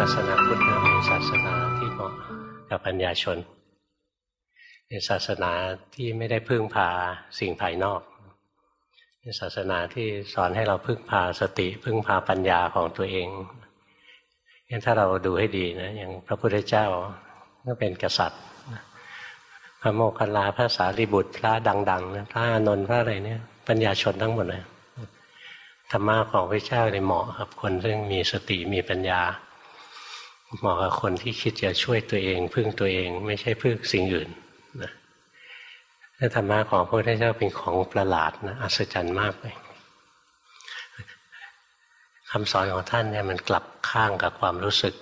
ศาสนาพุทธเป็นศาสนาที่เหมาะกับปัญญาชนเป็นศาสนาที่ไม่ได้พึ่งพาสิ่งภายนอกเป็นศาสนาที่สอนให้เราพึ่งพาสติ พึ่งพาปัญญาของตัวเองงั้นถ้าเราดูให้ดีนะอย่างพระพุทธเจ้าก็เป็นกษัตริย์พระโมคคัลลาพระสารีบุตร พระดังๆนะพระอานนท์พระอะไรเนี่ยปัญญาชนทั้งหมดเลยธรรมะของพระเจ้าเลยเหมาะกับคนซึ่งมีสติมีปัญญา เหมาะกับคนที่คิดจะช่วยตัวเอง พึ่งตัวเองไม่ใช่พึ่งสิ่งอื่นนะธรรมะของพระพุทธเจ้าเป็นของประหลาดนะอัศจรรย์มากเลยคำสอนของท่านเนี่ยมันกลับข้างกับความรู้สึก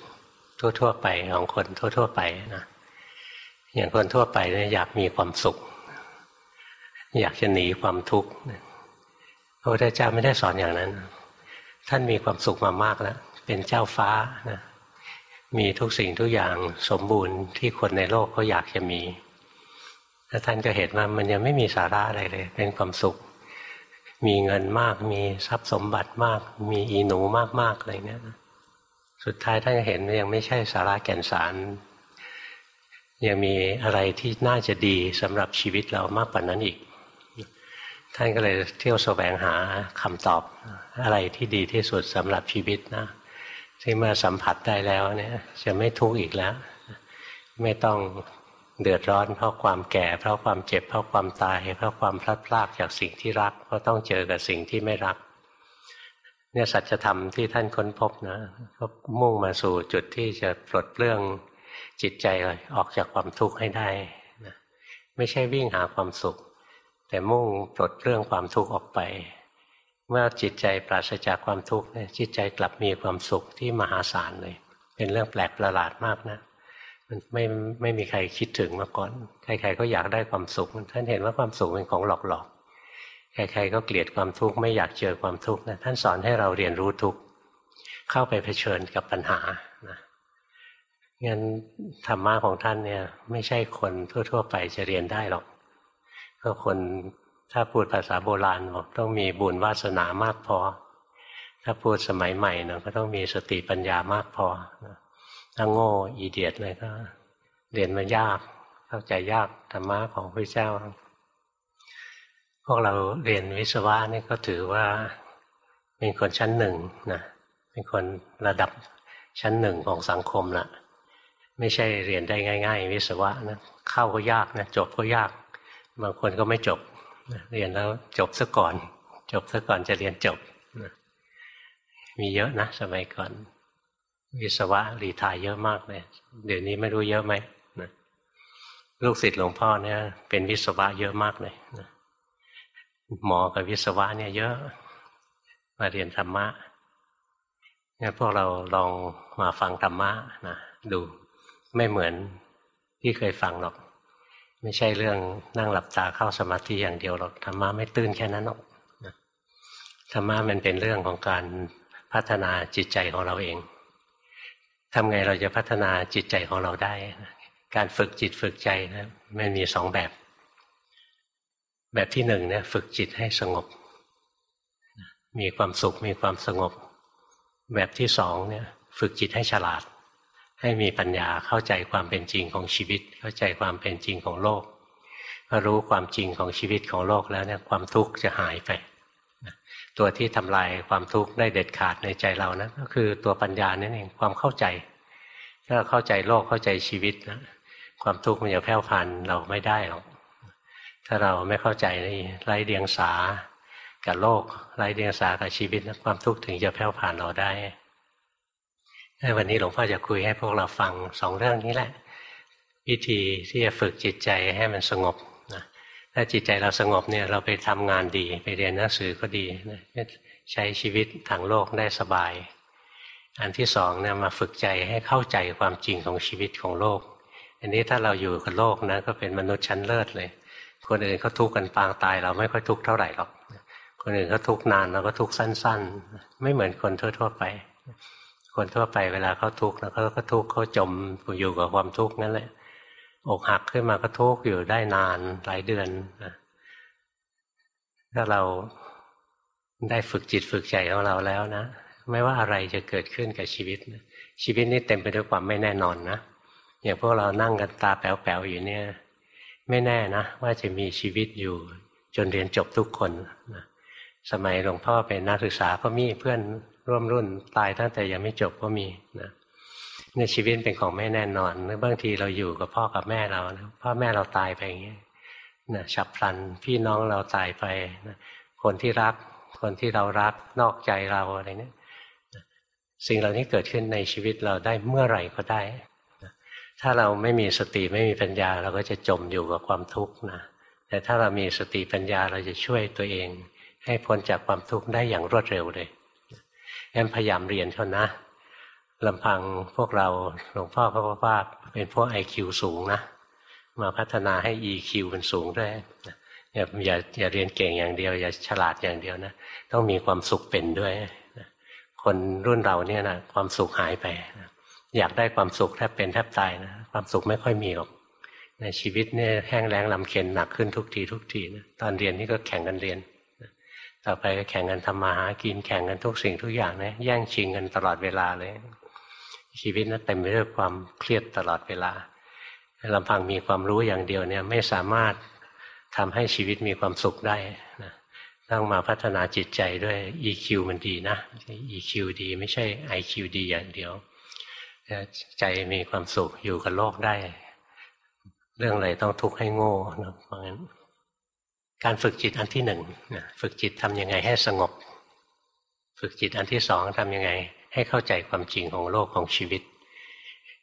ทั่ว ๆ ไปของคนทั่ว ๆ ไปนะอย่างคนทั่วไปเนี่ยอยากมีความสุข อยากจะหนีความทุกข์พระพุทธเจ้าไม่ได้สอนอย่างนั้น ท่านมีความสุขมามากแล้วเป็นเจ้าฟ้านะ มีทุกสิ่งทุกอย่างสมบูรณ์ที่คนในโลกเขาอยากจะมีแล้วท่านก็เห็นว่ามันยังไม่มีสาระอะไรเลย เป็นความสุข มีเงินมาก มีทรัพย์สมบัติมาก มีอีหนูมากๆอะไรเนี้ยสุดท้ายท่านก็เห็นยังไม่ใช่สาระแก่นสาร ยังมีอะไรที่น่าจะดีสำหรับชีวิตเรามากกว่านั้นอีก ท่านก็เลยเที่ยวแสวงหาคำตอบอะไรที่ดีที่สุดสำหรับชีวิตนะ ที่มื่อสัมผัสได้แล้วเนี่ย จะไม่ทุกข์อีกแล้ว ไม่ต้องเดือดร้อน เพราะความแก่ เพราะความเจ็บ เพราะความตาย เพราะความพลัดพรากจากสิ่งที่รัก เพราะต้องเจอกับสิ่งที่ไม่รัก เนี่ยสัจธรรมที่ท่านค้นพบนะก็มุ่งมาสู่จุดที่จะปลดเปลื้องจิตใจออกจากความทุกข์ให้ได้นะไม่ใช่วิ่งหาความสุข แต่มุ่งปลดเปลื้องความทุกข์ออกไป เมื่อจิตใจปราศจากความทุกข์จิตใจกลับมีความสุขที่มหาศาลเลย เป็นเรื่องแปลกประหลาดมากนะมันไม่ไม่มีใครคิดถึงมาก่อน ใครๆก็อยากได้ความสุข ท่านเห็นว่าความสุขเป็นของหลอกๆ ใครๆก็เกลียดความทุกข์ไม่อยากเจอความทุกข์นะท่านสอนให้เราเรียนรู้ทุกข์เข้าไปเผชิญกับปัญหานะงั้นธรรมะของท่านเนี่ยไม่ใช่คนทั่ว ๆ ไปจะเรียนได้หรอกก็คน ถ้าพูดภาษาโบราณบอกต้องมีบุญวาสนามากพอ ถ้าพูดสมัยใหม่นะก็ต้องมีสติปัญญามากพอถ้าโง่อีเดียดเลยก็เรียนมันยาก เข้าใจยากธรรมะของพระเจ้า พวกเราเรียนวิศวะนี่ก็ถือว่าเป็นคนชั้นหนึ่งนะเป็นคนระดับชั้นหนึ่งของสังคมละไม่ใช่เรียนได้ง่าย ๆ วิศวะนะเข้าก็ยากนะจบก็ยาก บางคนก็ไม่จบ เรียนแล้วจบซะก่อน จบซะก่อนจะเรียนจบ มีเยอะนะสมัยก่อน วิศวะรีทายเยอะมากเลย เดี๋ยวนี้ไม่รู้เยอะไหมนะลูกศิษย์หลวงพ่อเนี่ย เป็นวิศวะเยอะมากเลยนะหมอกับวิศวะเนี่ยเยอะ มาเรียนธรรมะงั้นพวกเราลองมาฟังธรรมะนะดูไม่เหมือนที่เคยฟังหรอก ไม่ใช่เรื่องนั่งหลับตาเข้าสมาธิอย่างเดียวหรอกธรรมะไม่ตื้นแค่นั้นหรอกธรรมะมันเป็นเรื่องของการพัฒนาจิตใจของเราเองทำไงเราจะพัฒนาจิตใจของเราได้ การฝึกจิตฝึกใจนะมันมีสองแบบ แบบที่หนึ่งเนี่ยฝึกจิตให้สงบ มีความสุขมีความสงบ แบบที่สองเนี่ย ฝึกจิตให้ฉลาด ให้มีปัญญาเข้าใจความเป็นจริงของชีวิต เข้าใจความเป็นจริงของโลกพอรู้ความจริงของชีวิตของโลกแล้วเนี่ยความทุกข์จะหายไป ตัวที่ทำลายความทุกข์ได้เด็ดขาดในใจเรานะก็คือตัวปัญญานั่นเองความเข้าใจ ถ้าเราเข้าใจโลกเข้าใจชีวิตนะความทุกข์มันจะแผ่วพันเราไม่ได้หรอกถ้าเราไม่เข้าใจในไร้เดียงสากับโลกไร้เดียงสากับชีวิตนะความทุกข์ถึงจะแผ่วผ่านเราได้ วันนี้หลวงพ่อจะคุยให้พวกเราฟังสองเรื่องนี้แหละ วิธีที่จะฝึกจิตใจให้มันสงบนะถ้าจิตใจเราสงบเนี่ยเราไปทำงานดี ไปเรียนหนังสือก็ดีใช้ชีวิตทางโลกได้สบาย อันที่สองเนี่ยมาฝึกใจให้เข้าใจความจริงของชีวิตของโลก อันนี้ถ้าเราอยู่กับโลกนะก็เป็นมนุษย์ชั้นเลิศเลย คนอื่นเขาทุกข์กันปางตาย เราไม่ค่อยทุกข์เท่าไหร่หรอกคนอื่นเขาทุกข์นานเราก็ทุกข์สั้น ๆ ไม่เหมือนคนทั่ว ๆ ไป คนทั่วไปเวลาเขาทุกข์แล้วเขาก็ทุกข์เขาจมอยู่กับความทุกข์นั่นแหละอกหักขึ้นมาก็ทุกข์อยู่ได้นานหลายเดือนนะถ้าเราได้ฝึกจิตฝึกใจของเราแล้วนะ ไม่ว่าอะไรจะเกิดขึ้นกับชีวิตนะชีวิตนี้เต็มไปด้วยความไม่แน่นอนนะอย่างพวกเรานั่งกันตาแป๋วๆอยู่เนี่ย ไม่แน่นะว่าจะมีชีวิตอยู่จนเรียนจบทุกคนนะสมัยหลวงพ่อเป็นนักศึกษาก็มีเพื่อน ร่วมรุ่นตายตั้งแต่ยังไม่จบก็มีนะในชีวิตเป็นของไม่แน่นอนบางทีเราอยู่กับพ่อกับแม่เรานะพ่อแม่เราตายไปอย่างเงี้ยนะฉับพลันพี่น้องเราตายไปนะคนที่รัก คนที่เรารักนอกใจเราอะไรเนี่ยสิ่งเหล่านี้เกิดขึ้นในชีวิตเราได้เมื่อไหร่ก็ได้ถ้าเราไม่มีสติไม่มีปัญญา เราก็จะจมอยู่กับความทุกข์นะแต่ถ้าเรามีสติปัญญาเราจะช่วยตัวเอง ให้พ้นจากความทุกข์ได้อย่างรวดเร็วเลย งั้นพยายามเรียนเขานะลำพังพวกเราหลวงพ่อก็ว่าเป็นพวกไอคิวสูงนะมาพัฒนาให้ EQ เป็นสูงด้วยอย่าอย่าอย่าเรียนเก่งอย่างเดียว อย่าฉลาดอย่างเดียวนะต้องมีความสุขเป็นด้วยคนรุ่นเราเนี่ยนะความสุขหายไปอยากได้ความสุขแทบเป็นแทบตายนะความสุขไม่ค่อยมีหรอกในชีวิตเนี่ยแห้งแล้งลำเค็นหนักขึ้นทุกทีทุกทีนะตอนเรียนนี่ก็แข่งกันเรียน ต่อไปก็แข่งกันทำมาหากินแข่งกันทุกสิ่งทุกอย่างนะแย่งชิงกันตลอดเวลาเลย ชีวิตนั้นเต็มไปด้วยความเครียดตลอดเวลาลำพังมีความรู้อย่างเดียวเนี่ยไม่สามารถทำให้ชีวิตมีความสุขได้นะต้องมาพัฒนาจิตใจด้วย EQ มันดีนะ EQ ดีไม่ใช่ IQ ดีอย่างเดียวใจมีความสุขอยู่กับโลกได้ เรื่องอะไรต้องทุกข์ให้โง่นะเพราะงั้น การฝึกจิตอันที่หนึ่งฝึกจิตทำยังไงให้สงบ ฝึกจิตอันที่สองทำยังไง ให้เข้าใจความจริงของโลกของชีวิต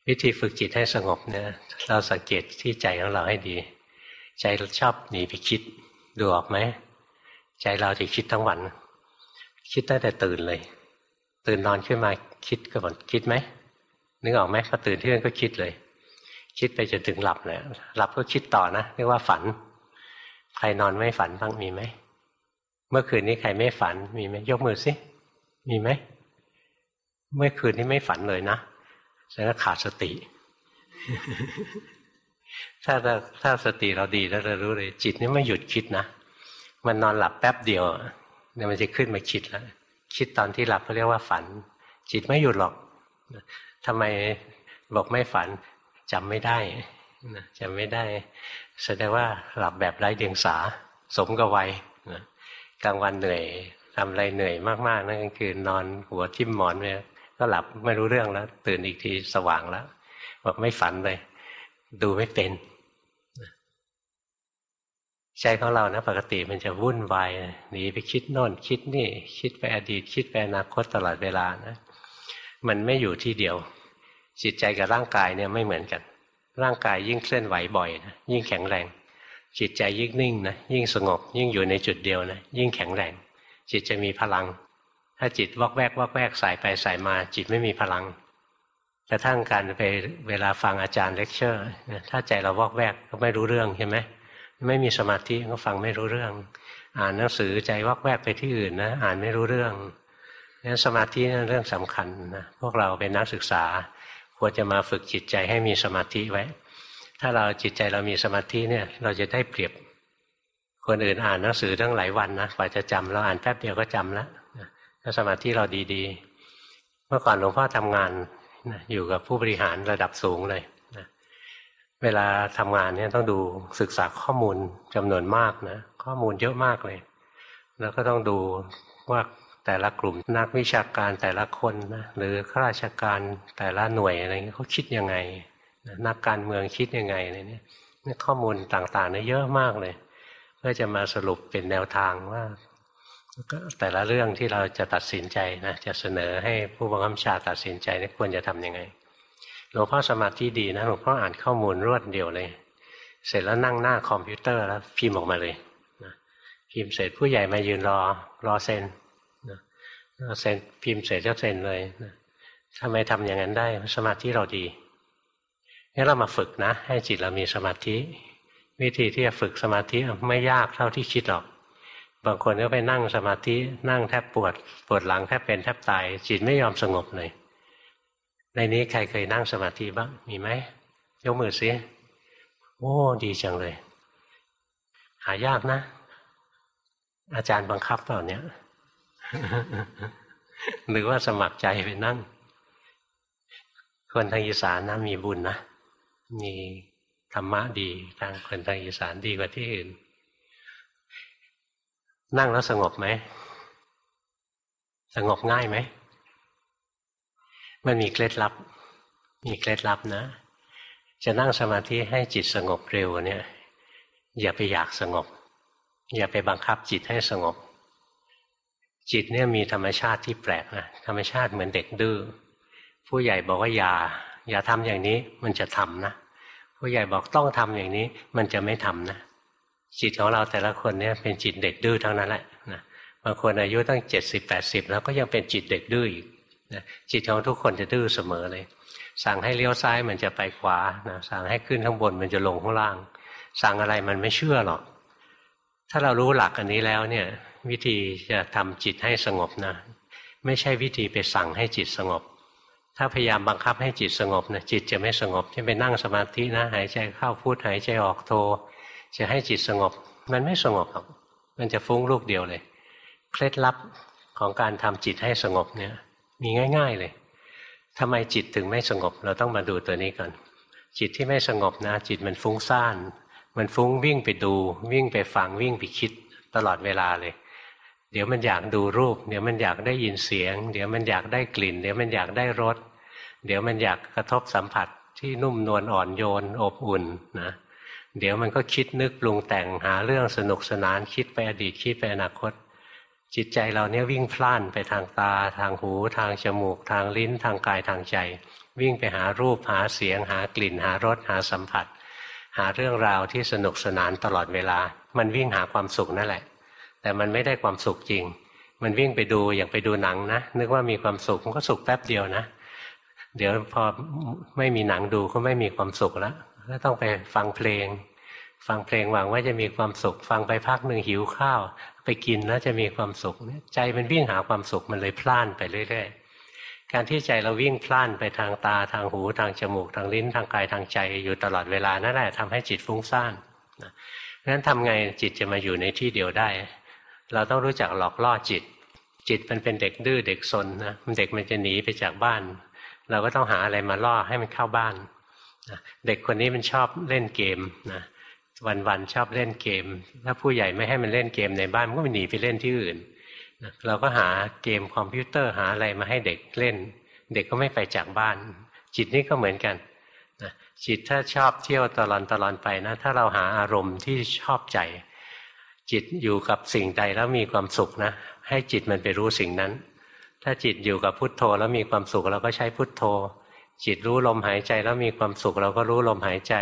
วิธีฝึกจิตให้สงบเนี่ยเราสังเกตที่ใจของเราให้ดี ใจชอบหนีไปคิดดูออกไหมใจเราจะคิดทั้งวัน คิดตั้งแต่ตื่นเลย ตื่นนอนขึ้นมาคิดก็บอกคิดไหมนึกออกไหมพอตื่นขึ้นก็คิดเลย คิดไปจนถึงหลับเลยหลับก็คิดต่อนะเรียกว่าฝัน ใครนอนไม่ฝันบ้างมีไหม เมื่อคืนนี้ใครไม่ฝันมีไหมยกมือสิ มีไหม เมื่อคืนนี้ไม่ฝันเลยนะแสดงขาดสติ ถ้าถ้าสติเราดีแล้วเรารู้เลย จิตนี่ไม่หยุดคิดนะ มันนอนหลับแป๊บเดียวเนี่ยมันจะขึ้นมาคิดแล้วคิดตอนที่หลับเขาเรียกว่าฝัน จิตไม่หยุดหรอกทำไมบอกไม่ฝันจำไม่ได้ จำไม่ได้ แสดงว่าหลับแบบไร้เดียงสา สมกับวัยกลางวันเหนื่อยทำอะไรเหนื่อยมากๆนั่นก็คือนอนหัวทิ่มหมอนเนี่ยก็หลับไม่รู้เรื่องแล้ว ตื่นอีกทีสว่างแล้วบอกไม่ฝันเลย ดูไม่เป็นใจของเรานะ ปกติมันจะวุ่นวายหนีไปคิดโน่นคิดนี่ คิดไปอดีต คิดไปอนาคตตลอดเวลานะ มันไม่อยู่ที่เดียว จิตใจกับร่างกายเนี่ยไม่เหมือนกัน ร่างกายยิ่งเคลื่อนไหวบ่อยนะยิ่งแข็งแรง จิตใจยิ่งนิ่งนะยิ่งสงบ ยิ่งอยู่ในจุดเดียวนะยิ่งแข็งแรง จิตจะมีพลัง ถ้าจิตวอกแวกวอกแวกสายไปสายมา จิตไม่มีพลังกระทั่งการไปเวลาฟังอาจารย์เลคเชอร์ถ้าใจเราวอกแวกก็ไม่รู้เรื่องใช่ไหมไม่มีสมาธิก็ฟังไม่รู้เรื่อง อ่านหนังสือใจวักแวกไปที่อื่นนะอ่านไม่รู้เรื่องนั้นสมาธินั่นเรื่องสำคัญนะพวกเราเป็นนักศึกษา ควรจะมาฝึกจิตใจให้มีสมาธิไว้ ถ้าเราจิตใจเรามีสมาธิเนี่ย เราจะได้เปรียบ คนอื่นอ่านหนังสือตั้งหลายวันนะกว่าจะจำเราอ่านแป๊บเดียวก็จำแล้วถ้าสมาธิเราดีๆ เมื่อก่อนหลวงพ่อทำงานอยู่กับผู้บริหารระดับสูงเลยเวลาทำงานเนี่ยต้องดูศึกษาข้อมูลจำนวนมากนะข้อมูลเยอะมากเลย แล้วก็ต้องดูว่า แต่ละกลุ่มนักวิชาการแต่ละคนนะหรือข้าราชการแต่ละหน่วยอะไรเงี้ยเขาคิดยังไง นักการเมืองคิดยังไงอะไรเนี่ยนี่ข้อมูลต่างๆเนี่ยเยอะมากเลย เพื่อจะมาสรุปเป็นแนวทางว่าแต่ละเรื่องที่เราจะตัดสินใจนะจะเสนอให้ผู้บังคับบัญชาตัดสินใจนี่ควรจะทํำยังไงหลวงพ่อสมาธิดีนะหลวงพ่ออ่านข้อมูลรวดเดียวเลย เสร็จแล้วนั่งหน้าคอมพิวเตอร์แล้วพิมพ์ออกมาเลยนะพิมพ์เสร็จผู้ใหญ่มายืนรอรอเซ็น เซ็นพิมพ์เสร็จก็เซ็นเลยนะทำไมทำอย่างนั้นได้ สมาธิเราดีนี่เรามาฝึกนะ ให้จิตเรามีสมาธิ วิธีที่จะฝึกสมาธิไม่ยากเท่าที่คิดหรอก บางคนก็ไปนั่งสมาธินั่งแทบปวด ปวดหลังแทบเป็นแทบตาย จิตไม่ยอมสงบเลยในนี้ใครเคยนั่งสมาธิบ้างมีไหมยกมือซิโอ้ดีจังเลย หายากนะ อาจารย์บังคับเปล่าเนี้ย หรือว่าสมัครใจไปนั่ง คนทางอีสานนะมีบุญนะ มีธรรมะดีทางคนทางอีสานดีกว่าที่อื่น นั่งแล้วสงบไหม สงบง่ายไหม มันมีเคล็ดลับ มีเคล็ดลับนะ จะนั่งสมาธิให้จิตสงบเร็วเนี่ย อย่าไปอยากสงบ อย่าไปบังคับจิตให้สงบ จิตเนี่ยมีธรรมชาติที่แปลกนะธรรมชาติเหมือนเด็กดื้อผู้ใหญ่บอกว่าอย่า อย่าทำอย่างนี้มันจะทำนะผู้ใหญ่บอกต้องทำอย่างนี้มันจะไม่ทำนะจิตของเราแต่ละคนเนี่ยเป็นจิตเด็กดื้อทั้งนั้นแหละนะบางคนอายุตั้งเจ็ดสิบแปดสิบแล้วก็ยังเป็นจิตเด็กดื้ออีกนะจิตของทุกคนจะดื้อเสมอเลย สั่งให้เลี้ยวซ้ายมันจะไปขวานะสั่งให้ขึ้นข้างบนมันจะลงข้างล่าง สั่งอะไรมันไม่เชื่อหรอก ถ้าเรารู้หลักอันนี้แล้วเนี่ย วิธีจะทำจิตให้สงบนะ ไม่ใช่วิธีไปสั่งให้จิตสงบ ถ้าพยายามบังคับให้จิตสงบนะจิตจะไม่สงบจะไปนั่งสมาธินะ หายใจเข้าพูดหายใจออกโท จะให้จิตสงบ มันไม่สงบหรอกมันจะฟุ้งลูกเดียวเลย เคล็ดลับของการทำจิตให้สงบเนี่ย มีง่าย ๆเลยทำไมจิตถึงไม่สงบ เราต้องมาดูตัวนี้ก่อน จิตที่ไม่สงบนะ จิตมันฟุ้งซ่าน มันฟุ้งวิ่งไปดู วิ่งไปฟังวิ่งไปคิดตลอดเวลาเลย เดี๋ยวมันอยากดูรูป เดี๋ยวมันอยากได้ยินเสียง เดี๋ยวมันอยากได้กลิ่น เดี๋ยวมันอยากได้รส เดี๋ยวมันอยากกระทบสัมผัสที่นุ่มนวลอ่อนโยนอบอุ่นนะ เดี๋ยวมันก็คิดนึกปรุงแต่งหาเรื่องสนุกสนานคิดไปอดีตคิดไปอนาคต จิตใจเราเนี่ยวิ่งพล่านไปทางตา ทางหู ทางจมูก ทางลิ้น ทางกายทางใจ วิ่งไปหารูปหาเสียง หากลิ่น หารสหาสัมผัส หาเรื่องราวที่สนุกสนานตลอดเวลา มันวิ่งหาความสุขนั่นแหละ แต่มันไม่ได้ความสุขจริง มันวิ่งไปดูอย่างไปดูหนังนะ นึกว่ามีความสุขมันก็สุขแป๊บเดียวนะ เดี๋ยวพอไม่มีหนังดูก็ไม่มีความสุขแล้วก็ต้องไปฟังเพลง ฟังเพลงหวังว่าจะมีความสุข ฟังไปพักหนึ่งหิวข้าว ไปกินแล้วจะมีความสุขใจมันวิ่งหาความสุขมันเลยพล่านไปเรื่อยๆ การที่ใจเราวิ่งพล่านไปทางตาทางหูทางจมูกทางลิ้นทางกายทางใจอยู่ตลอดเวลานั่นแหละทำให้จิตฟุ้งซ่านนะงั้นทำไงจิตจะมาอยู่ในที่เดียวได้ เราต้องรู้จักหลอกล่อจิต จิตมันเป็นเด็กดื้อเด็กซนนะมันเด็กมันจะหนีไปจากบ้าน เราก็ต้องหาอะไรมาล่อให้มันเข้าบ้านเด็กคนนี้มันชอบเล่นเกมนะวันๆชอบเล่นเกม ถ้าผู้ใหญ่ไม่ให้มันเล่นเกมในบ้านมันก็ไปหนีไปเล่นที่อื่นเราก็หาเกมคอมพิวเตอร์หาอะไรมาให้เด็กเล่น เด็กก็ไม่ไปจากบ้าน จิตนี่ก็เหมือนกันจิตถ้าชอบเที่ยวตลอนตลอนไปนะ ถ้าเราหาอารมณ์ที่ชอบใจ จิตอยู่กับสิ่งใดแล้วมีความสุขนะ ให้จิตมันไปรู้สิ่งนั้น ถ้าจิตอยู่กับพุทโธแล้วมีความสุขเราก็ใช้พุทโธ จิตรู้ลมหายใจแล้วมีความสุขเราก็รู้ลมหายใจ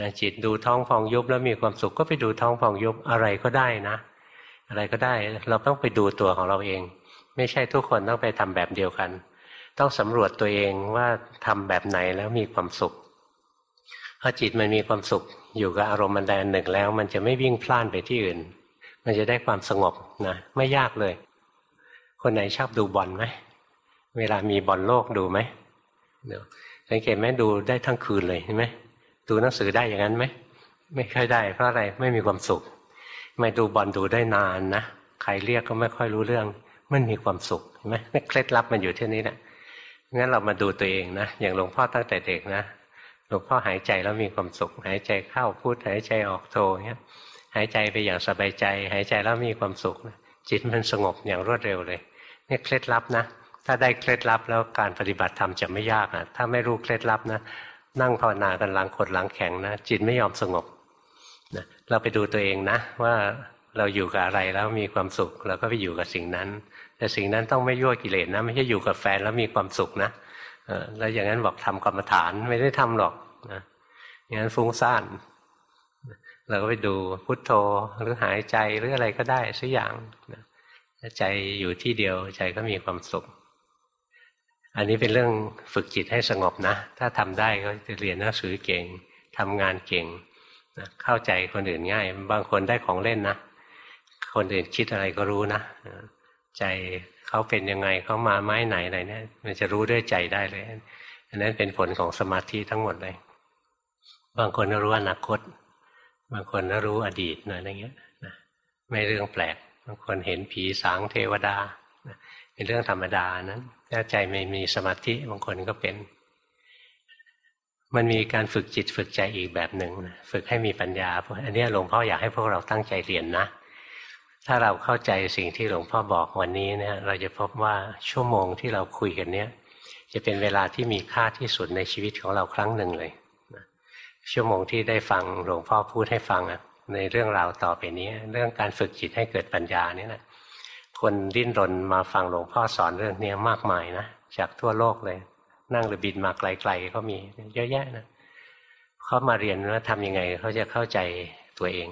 นะจิตดูท้องฟองยุบแล้วมีความสุขก็ไปดูท้องฟองยุบอะไรก็ได้นะ อะไรก็ได้เราต้องไปดูตัวของเราเอง ไม่ใช่ทุกคนต้องไปทำแบบเดียวกัน ต้องสำรวจตัวเองว่าทำแบบไหนแล้วมีความสุข พอจิตมันมีความสุขอยู่กับอารมณ์มันใดหนึ่งแล้ว มันจะไม่วิ่งพล่านไปที่อื่น มันจะได้ความสงบนะไม่ยากเลย คนไหนชอบดูบอลไหมเวลามีบอลโลกดูไหมเดี๋ยวสังเกตไหมดูได้ทั้งคืนเลยเห็นไหมดูหนังสือได้อย่างนั้นไหมไม่ค่อยได้ เพราะอะไรไม่มีความสุขไม่ดูบอลดูได้นานนะใครเรียกก็ไม่ค่อยรู้เรื่อง มันมีความสุขเห็นไหมเคล็ดลับมันอยู่ที่นี้แหละงั้นเรามาดูตัวเองนะอย่างหลวงพ่อตั้งแต่เด็กนะ ลวงพ่อหายใจแล้วมีความสุข หายใจเข้าพูดหายใจออกโทเงี้ยหายใจไปอย่างสบายใจ หายใจแล้วมีความสุขนะจิตมันสงบอย่างรวดเร็วเลยนี่เคล็ดลับนะ ถ้าได้เคล็ดลับแล้วการปฏิบัติธรรมจะไม่ยากนะถ้าไม่รู้เคล็ดลับนะ นั่งภาวนากันหลังขดหลังแข็งนะ จิตไม่ยอมสงบนะเราไปดูตัวเองนะ ว่าเราอยู่กับอะไรแล้วมีความสุขเราก็ไปอยู่กับสิ่งนั้น แต่สิ่งนั้นต้องไม่ยั่วกิเลสนะ ไม่ใช่อยู่กับแฟนแล้วมีความสุขนะแล้วอย่างนั้นบอกทำกรรมฐานไม่ได้ทำหรอก งั้นฟุ้งซ่านเราก็ไปดูพุทโธหรือหายใจหรืออะไรก็ได้สักอย่างใจอยู่ที่เดียวใจก็มีความสุข อันนี้เป็นเรื่องฝึกจิตให้สงบนะ ถ้าทำได้ก็จะเรียนหนังสือเก่งทำงานเก่งนะเข้าใจคนอื่นง่าย บางคนได้ของเล่นนะ คนอื่นคิดอะไรก็รู้นะ ใจเขาเป็นยังไงเขามาไม้ไหนอะไรเนี่ยมันจะรู้ด้วยใจได้เลย อันนั้นเป็นผลของสมาธิทั้งหมดเลย บางคนรู้อนาคต บางคนรู้อดีตอะไรเงี้ยนะไม่เรื่องแปลก บางคนเห็นผีสางเทวดาเป็นเรื่องธรรมดานั้นถ้าใจไม่มีสมาธิบางคนก็เป็น มันมีการฝึกจิตฝึกใจอีกแบบหนึ่งนะฝึกให้มีปัญญา อันนี้หลวงพ่ออยากให้พวกเราตั้งใจเรียนนะ ถ้าเราเข้าใจสิ่งที่หลวงพ่อบอกวันนี้เนี่ย เราจะพบว่าชั่วโมงที่เราคุยกันเนี้ยจะเป็นเวลาที่มีค่าที่สุดในชีวิตของเราครั้งหนึ่งเลย ชั่วโมงที่ได้ฟังหลวงพ่อพูดให้ฟังในเรื่องราวต่อไปนี้ เรื่องการฝึกจิตให้เกิดปัญญานี่แหละคนดิ้นรนมาฟังหลวงพ่อสอนเรื่องนี้มากมายนะจากทั่วโลกเลย นั่งหรือบินมาไกล ๆ ก็มีเยอะแยะนะเขามาเรียนว่าทำยังไงเขาจะเข้าใจตัวเอง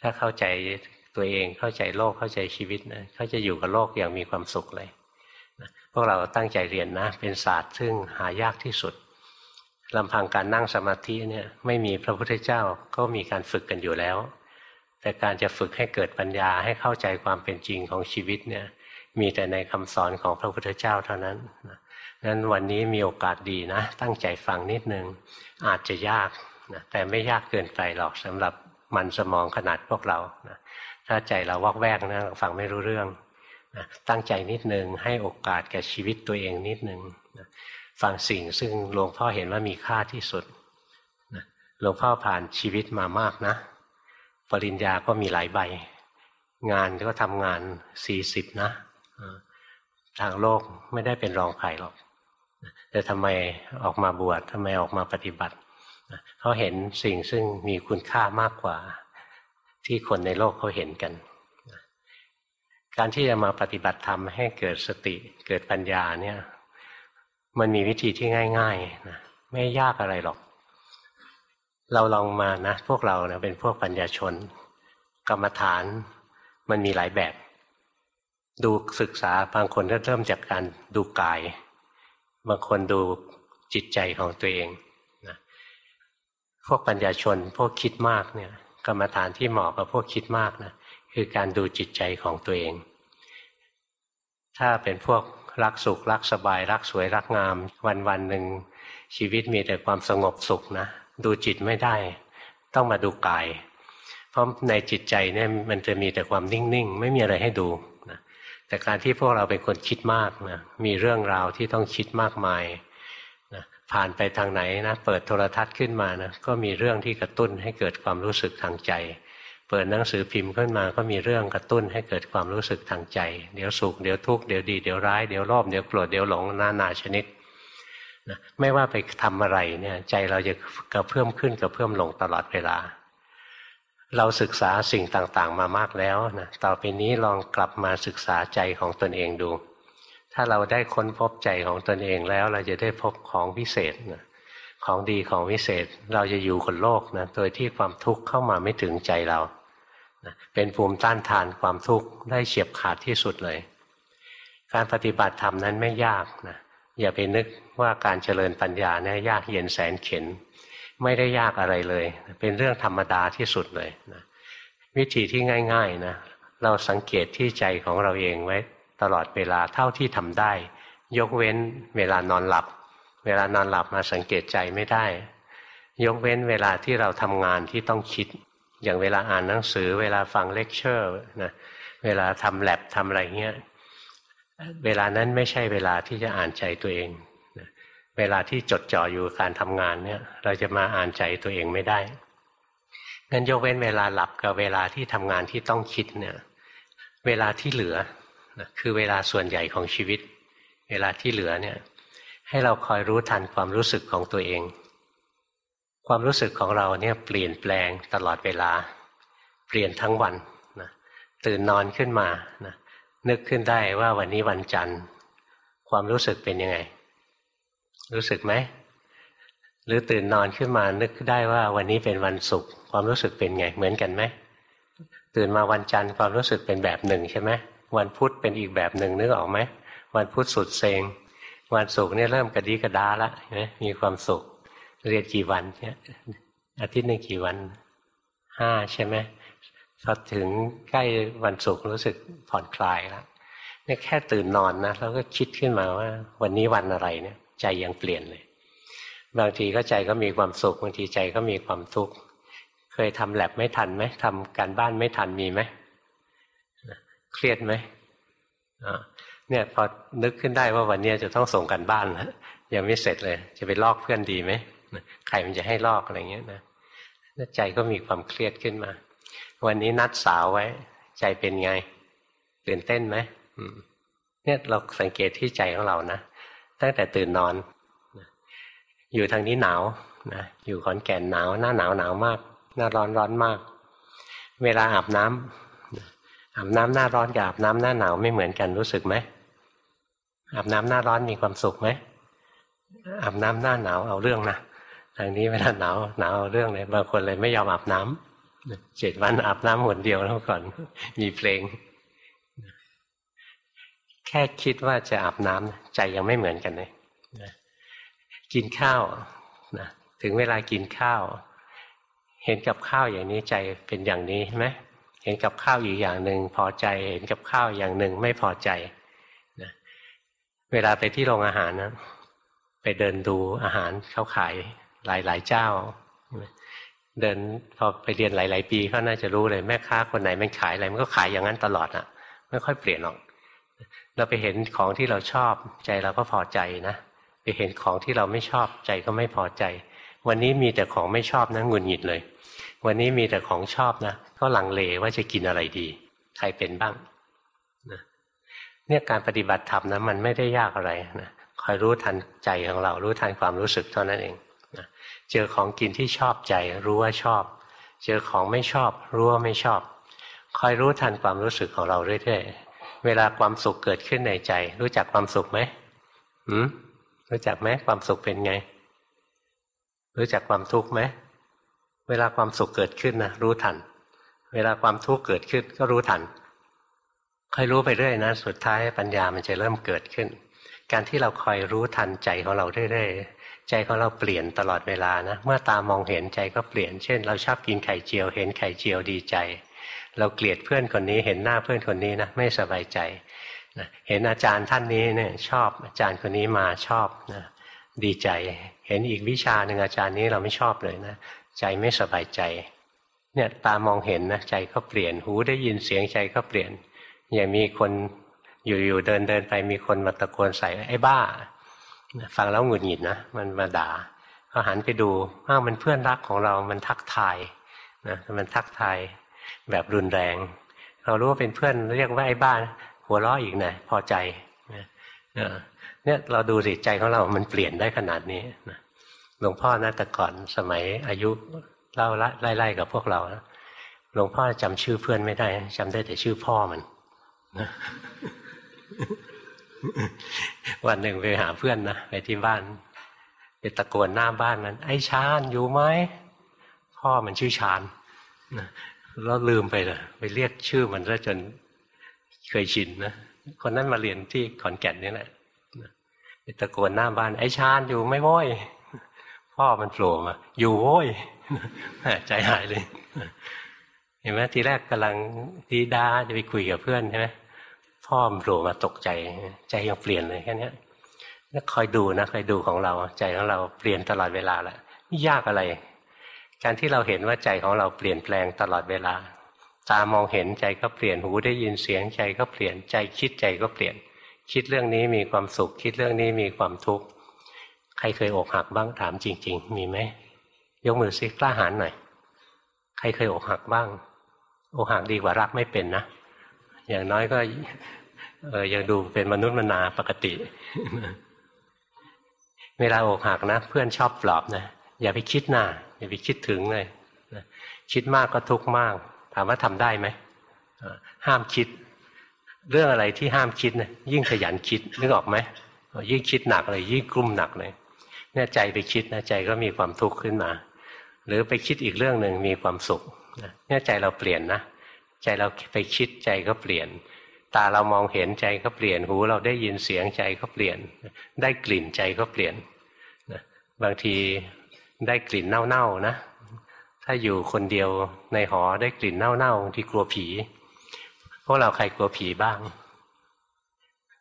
ถ้าเข้าใจตัวเองเข้าใจโลกเข้าใจชีวิตนะเขาจะอยู่กับโลกอย่างมีความสุขเลยพวกเราตั้งใจเรียนนะ เป็นศาสตร์ซึ่งหายากที่สุด ลำพังการนั่งสมาธิเนี่ยไม่มีพระพุทธเจ้าก็มีการฝึกกันอยู่แล้ว แต่การจะฝึกให้เกิดปัญญาให้เข้าใจความเป็นจริงของชีวิตเนี่ยมีแต่ในคำสอนของพระพุทธเจ้าเท่านั้นนั้นวันนี้มีโอกาสดีนะ ตั้งใจฟังนิดนึง อาจจะยากนะแต่ไม่ยากเกินไปหรอกสำหรับมันสมองขนาดพวกเรานะถ้าใจเราวอกแวกนะฟังไม่รู้เรื่องนะตั้งใจนิดนึงให้โอกาสแก่ชีวิตตัวเองนิดนึงนะ ฟังสิ่งซึ่งหลวงพ่อเห็นว่ามีค่าที่สุดหลวงพ่อผ่านชีวิตมามากนะ ปริญญาก็มีหลายใบ งานก็ทำงานสี่สิบนะ ทางโลกไม่ได้เป็นรองใครหรอก แต่ทำไมออกมาบวชทำไมออกมาปฏิบัติเขาเห็นสิ่งซึ่งมีคุณค่ามากกว่าที่คนในโลกเขาเห็นกัน การที่จะมาปฏิบัติธรรมให้เกิดสติเกิดปัญญาเนี่ย มันมีวิธีที่ง่ายๆนะไม่ยากอะไรหรอก เราลองมานะ พวกเราเนะเป็นพวกปัญญาชน กรรมฐาน มันมีหลายแบบ ดูศึกษาบางคนก็เริ่มจากการดูกาย บางคนดูจิตใจของตัวเองนะพวกปัญญาชนพวกคิดมากเนี่ย กรรมฐานที่เหมาะกับพวกคิดมากนะคือการดูจิตใจของตัวเอง ถ้าเป็นพวก รักสุข รักสบาย รักสวยรักงาม วันวันหนึ่งชีวิตมีแต่ความสงบสุขนะ ดูจิตไม่ได้ ต้องมาดูกาย เพราะในจิตใจเนี่ยมันจะมีแต่ความนิ่งๆ ไม่มีอะไรให้ดูนะแต่การที่พวกเราเป็นคนคิดมากนะมีเรื่องราวที่ต้องคิดมากมายนะผ่านไปทางไหนนะ เปิดโทรทัศน์ขึ้นมานะก็มีเรื่องที่กระตุ้นให้เกิดความรู้สึกทางใจ ปิดหนังสือพิมพ์ขึ้นมาก็มีเรื่องกระตุ้นให้เกิดความรู้สึกทางใจ เดี๋ยวสุขเดี๋ยวทุกข์เดี๋ยวดีเดี๋ยวร้ายเดี๋ยวรอบเดี๋ยวโกรธเดี๋ยวหลงนานาชนิดนะไม่ว่าไปทำอะไรเนี่ยใจเราจะกระเพื่มขึ้นกระเพื่มลงตลอดเวลา เราศึกษาสิ่งต่างๆ มามากแล้วนะต่อไปนี้ลองกลับมาศึกษาใจของตนเองดู ถ้าเราได้ค้นพบใจของตนเองแล้วเราจะได้พบของพิเศษนะของดีของวิเศษ เราจะอยู่คนโลกนะโดยที่ความทุกข์เข้ามาไม่ถึงใจเรา เป็นภูมิต้านทานความทุกข์ได้เฉียบขาดที่สุดเลย การปฏิบัติธรรมนั้นไม่ยากนะอย่าไปนึกว่าการเจริญปัญญาเนี่ยยากเย็นแสนเข็น ไม่ได้ยากอะไรเลย เป็นเรื่องธรรมดาที่สุดเลยนะวิธีที่ง่ายๆนะเราสังเกตที่ใจของเราเองไว้ ตลอดเวลาเท่าที่ทำได้ ยกเว้นเวลานอนหลับ เวลานอนหลับมาสังเกตใจไม่ได้ ยกเว้นเวลาที่เราทำงานที่ต้องคิด อย่างเวลาอ่านหนังสือ เวลาฟังเลคเชอร์นะเวลาทำแลบทำอะไรเงี้ยเวลานั้นไม่ใช่เวลาที่จะอ่านใจตัวเองนะเวลาที่จดจ่ออยู่การทำงานเนี่ย เราจะมาอ่านใจตัวเองไม่ได้งั้นยกเว้นเวลาหลับกับเวลาที่ทำงานที่ต้องคิดเนี่ยเวลาที่เหลือนะคือเวลาส่วนใหญ่ของชีวิต เวลาที่เหลือเนี่ยให้เราคอยรู้ทันความรู้สึกของตัวเอง ความรู้สึกของเราเนี่ยเปลี่ยนแปลงตลอดเวลา เปลี่ยนทั้งวันนะตื่นนอนขึ้นมานะนึกขึ้นได้ว่าวันนี้วันจันทร์ ความรู้สึกเป็นยังไง รู้สึกไหม หรือตื่นนอนขึ้นมานึกได้ว่าวันนี้เป็นวันศุกร์ความรู้สึกเป็นไง เหมือนกันไหมตื่นมาวันจันทร์ความรู้สึกเป็นแบบหนึ่งใช่ไหมวันพุธเป็นอีกแบบหนึ่งนึกออกไหมวันพุธสุดเซงวันศุกร์เนี่ยเริ่มกระดีกระดาละนะมีความสุข เรียนกี่วันเนี่ยอาทิตย์หนึ่งกี่วันห้าใช่ไหมพอถึงใกล้วันศุกร์รู้สึกผ่อนคลายแล้วเนี่ยแค่ตื่นนอนนะแล้วก็คิดขึ้นมาว่า วันนี้วันอะไรเนี่ย ใจยังเปลี่ยนเลย บางทีก็ใจก็มีความสุขบางทีใจก็มีความทุกข์เคยทำแลบไม่ทันไหมทำการบ้านไม่ทันมีไหมเครียดไหมเนี่ยพอนึกขึ้นได้ว่าวันนี้จะต้องส่งกันบ้านแล้วยังไม่เสร็จเลย จะไปลอกเพื่อนดีไหม ใครมันจะให้ลอกอะไรเงี้ยนะใจก็มีความเครียดขึ้นมา วันนี้นัดสาวไว้ ใจเป็นไงตื่นเต้นไหมเนี่ยเราสังเกตที่ใจของเรานะตั้งแต่ตื่นนอน อยู่ทางนี้หนาวนะอยู่ขอนแก่นหนาวหน้าหนาวหนาวมาก หน้าร้อนร้อนมาก เวลาอาบน้ำอาบน้ำหน้าร้อนกับอาบน้ำหน้าหนาวไม่เหมือนกันรู้สึกไหมอาบน้ำหน้าร้อนมีความสุขไหมอาบน้ำหน้าหนาวเอาเรื่องนะ ทางนี้เวลาหนาวหนาวเรื่องเลยบางคนเลยไม่ยอมอาบน้ำเจ็ดวันอาบน้ำหนเดียวแล้วก่อน มีเพลง แค่คิดว่าจะอาบน้ำใจยังไม่เหมือนกันเลยกินข้าวนะถึงเวลากินข้าว เห็นกับข้าวอย่างนี้ใจเป็นอย่างนี้ใช่ไหมเห็นกับข้าวอยู่อย่างหนึ่งพอใจ เห็นกับข้าวอย่างหนึ่งไม่พอใจนะเวลาไปที่โรงอาหารนะไปเดินดูอาหารเขาขาย หลายๆเจ้า เดินพอไปเรียนหลาย ๆ ปีเขาน่าจะรู้เลยแม่ค้าคนไหนมันขายอะไรมันก็ขายอย่างนั้นตลอดอะ ไม่ค่อยเปลี่ยนหรอก เราไปเห็นของที่เราชอบใจเราก็พอใจนะไปเห็นของที่เราไม่ชอบใจก็ไม่พอใจ วันนี้มีแต่ของไม่ชอบนะงุนหงิดเลย วันนี้มีแต่ของชอบนะก็ลังเลว่าจะกินอะไรดี ใครเป็นบ้างนะเนี่ยการปฏิบัติธรรมนะมันไม่ได้ยากอะไรนะคอยรู้ทันใจของเรารู้ทันความรู้สึกเท่านั้นเอง เจอของกินที่ชอบใจ รู้ว่าชอบ เจอของไม่ชอบ รู้ว่าไม่ชอบ คอยรู้ทันความรู้สึกของเราเรื่อยๆเวลาความสุขเกิดขึ้นในใจ รู้จักความสุขไหมหืมรู้จักไหมความสุขเป็นไง รู้จักความทุกข์ไหมเวลาความสุขเกิดขึ้นนะรู้ทัน เวลาความทุกข์เกิดขึ้นก็รู้ทันคอยรู้ไปเรื่อยนะ สุดท้ายปัญญามันจะเริ่มเกิดขึ้น การที่เราคอยรู้ทันใจของเราเรื่อยๆ ใจของเราเปลี่ยนตลอดเวลานะเมื่อตามองเห็นใจก็เปลี่ยน เช่น เราชอบกินไข่เจียว เห็นไข่เจียวดีใจ เราเกลียดเพื่อนคนนี้เห็นหน้าเพื่อนคนนี้นะไม่สบายใจนะเห็นอาจารย์ท่านนี้เนี่ยชอบอาจารย์คนนี้มาชอบนะดีใจ เห็นอีกวิชาหนึ่งอาจารย์นี้เราไม่ชอบเลยนะใจไม่สบายใจเนี่ยตามองเห็นนะใจก็เปลี่ยนหูได้ยินเสียงใจก็เปลี่ยน อย่ามีคนอยู่ๆเดินเดินไปมีคนมาตะโกนใส่ไอ้บ้า ฟังแล้วหงุดหงิดนะมันมาด่าพอหันไปดูอ้าวมันเพื่อนรักของเรา มันทักทายนะมันทักทายแบบรุนแรง เรารู้ว่าเป็นเพื่อนเรียกว่าไอ้บ้านหัวเราะอีกนะพอใจเนี่ยเราดูสิใจของเรา มันเปลี่ยนได้ขนาดนี้นะหลวงพ่อนะแต่ก่อนสมัยอายุเล่าไล่ๆกับพวกเราหลวงพ่อจำชื่อเพื่อนไม่ได้จำได้แต่ชื่อพ่อมัน วันหนึ่งไปหาเพื่อนนะไปที่บ้านไปตะโกนหน้าบ้านมันไอ้ชานอยู่ไหมพ่อมันชื่อชานแล้วลืมไปเลยไปเรียกชื่อมันซะจนเคยชินนะคนนั้นมาเรียนที่ขอนแก่นนี่แหละไปตะโกนหน้าบ้านไอ้ชาญอยู่ไม่โว้ยพ่อมันโผล่มาอยู่โว้ยใจหายเลย เห็นไหมทีแรกกำลังทีดาจะไปคุยกับเพื่อนใช่ไหม พ่อมันโผล่มาตกใจ ใจยังเปลี่ยนเลยแค่นี้้วคอยดูนะคอยดูของเรา ใจของเราเปลี่ยนตลอดเวลาแหละไม่ยากอะไร การที่เราเห็นว่าใจของเราเปลี่ยนแปลงตลอดเวลา ตามองเห็นใจก็เปลี่ยนหูได้ยินเสียงใจก็เปลี่ยนใจคิดใจก็เปลี่ยน คิดเรื่องนี้มีความสุข คิดเรื่องนี้มีความทุกข์ใครเคยอกหักบ้างถามจริง ๆ มีไหมยกมือซิกล้าหาญหน่อย ใครเคยอกหักบ้างอกหักดีกว่ารักไม่เป็นนะ อย่างน้อยก็เออยังดูเป็นมนุษย์มนาปกติ เวลาอกหักนะ เพื่อนชอบปลอบนะอย่าไปคิดหน้าอย่าไปคิดถึงเลยคิดมากก็ทุกข์มาก ถามว่าทำได้ไหมห้ามคิด เรื่องอะไรที่ห้ามคิดนะยิ่งขยันคิดนึกออกไหมยิ่งคิดหนักเลย ยิ่งกลุ้มหนักเลยเนี่ยใจไปคิดนะใจก็มีความทุกข์ขึ้นมา หรือไปคิดอีกเรื่องหนึ่งมีความสุขเนี่ยใจเราเปลี่ยนนะ ใจเราไปคิดใจก็เปลี่ยน ตาเรามองเห็นใจก็เปลี่ยน หูเราได้ยินเสียงใจก็เปลี่ยน ได้กลิ่นใจก็เปลี่ยนบางทีได้กลิ่นเน่าๆนะ ถ้าอยู่คนเดียวในหอได้กลิ่นเน่าๆที่กลัวผี พวกเราใครกลัวผีบ้าง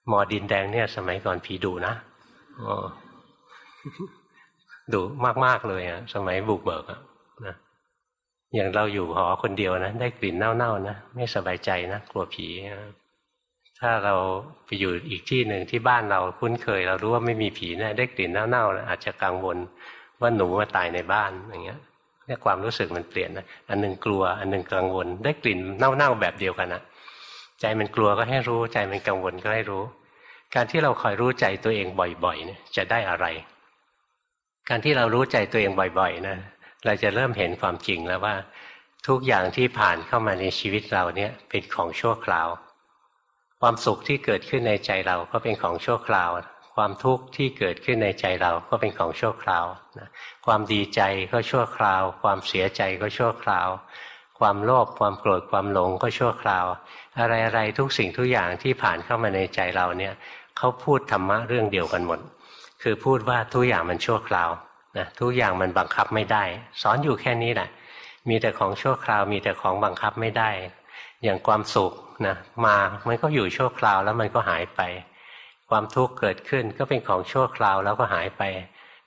หมอดินแดงเนี่ย สมัยก่อนผีดุนะดุมากๆเลยอะสมัยบุกเบิกอะ อย่างเราอยู่หอคนเดียวนะได้กลิ่นเน่าๆนะไม่สบายใจนะกลัวผีถ้าเราไปอยู่อีกที่หนึ่งที่บ้านเราคุ้นเคย เรารู้ว่าไม่มีผีน่ได้กลิ่นเน่าๆอาจจะกังวลว่าหนูมาตายในบ้านอย่างเงี้ยเนี่ยความรู้สึกมันเปลี่ยนนะอันหนึ่งกลัว อันหนึ่งกังวล ได้กลิ่นเน่าๆแบบเดียวกันนะใจมันกลัวก็ให้รู้ ใจมันกังวลก็ให้รู้ การที่เราคอยรู้ใจตัวเองบ่อยๆเนี่ยจะได้อะไร การที่เรารู้ใจตัวเองบ่อยๆนะ เราจะเริ่มเห็นความจริงแล้วว่า ทุกอย่างที่ผ่านเข้ามาในชีวิตเราเนี่ยเป็นของชั่วคราว ความสุขที่เกิดขึ้นในใจเราก็เป็นของชั่วคราว ความทุกข์ที่เกิดขึ้นในใจเราก็เป็นของชั่วคราวนะความดีใจก็ชั่วคราว ความเสียใจก็ชั่วคราว ความโลภความโกรธความหลงก็ชั่วคราว อะไรๆทุกสิ่งทุกอย่างที่ผ่านเข้ามาในใจเราเนี่ยเขาพูดธรรมะเรื่องเดียวกันหมด คือพูดว่าทุกอย่างมันชั่วคราว นะทุกอย่างมันบังคับไม่ได้ สอนอยู่แค่นี้แหละ มีแต่ของชั่วคราว มีแต่ของบังคับไม่ได้ อย่างความสุขนะมามันก็อยู่ชั่วคราวแล้วมันก็หายไป ความทุกข์เกิดขึ้นก็เป็นของชั่วคราวแล้วก็หายไป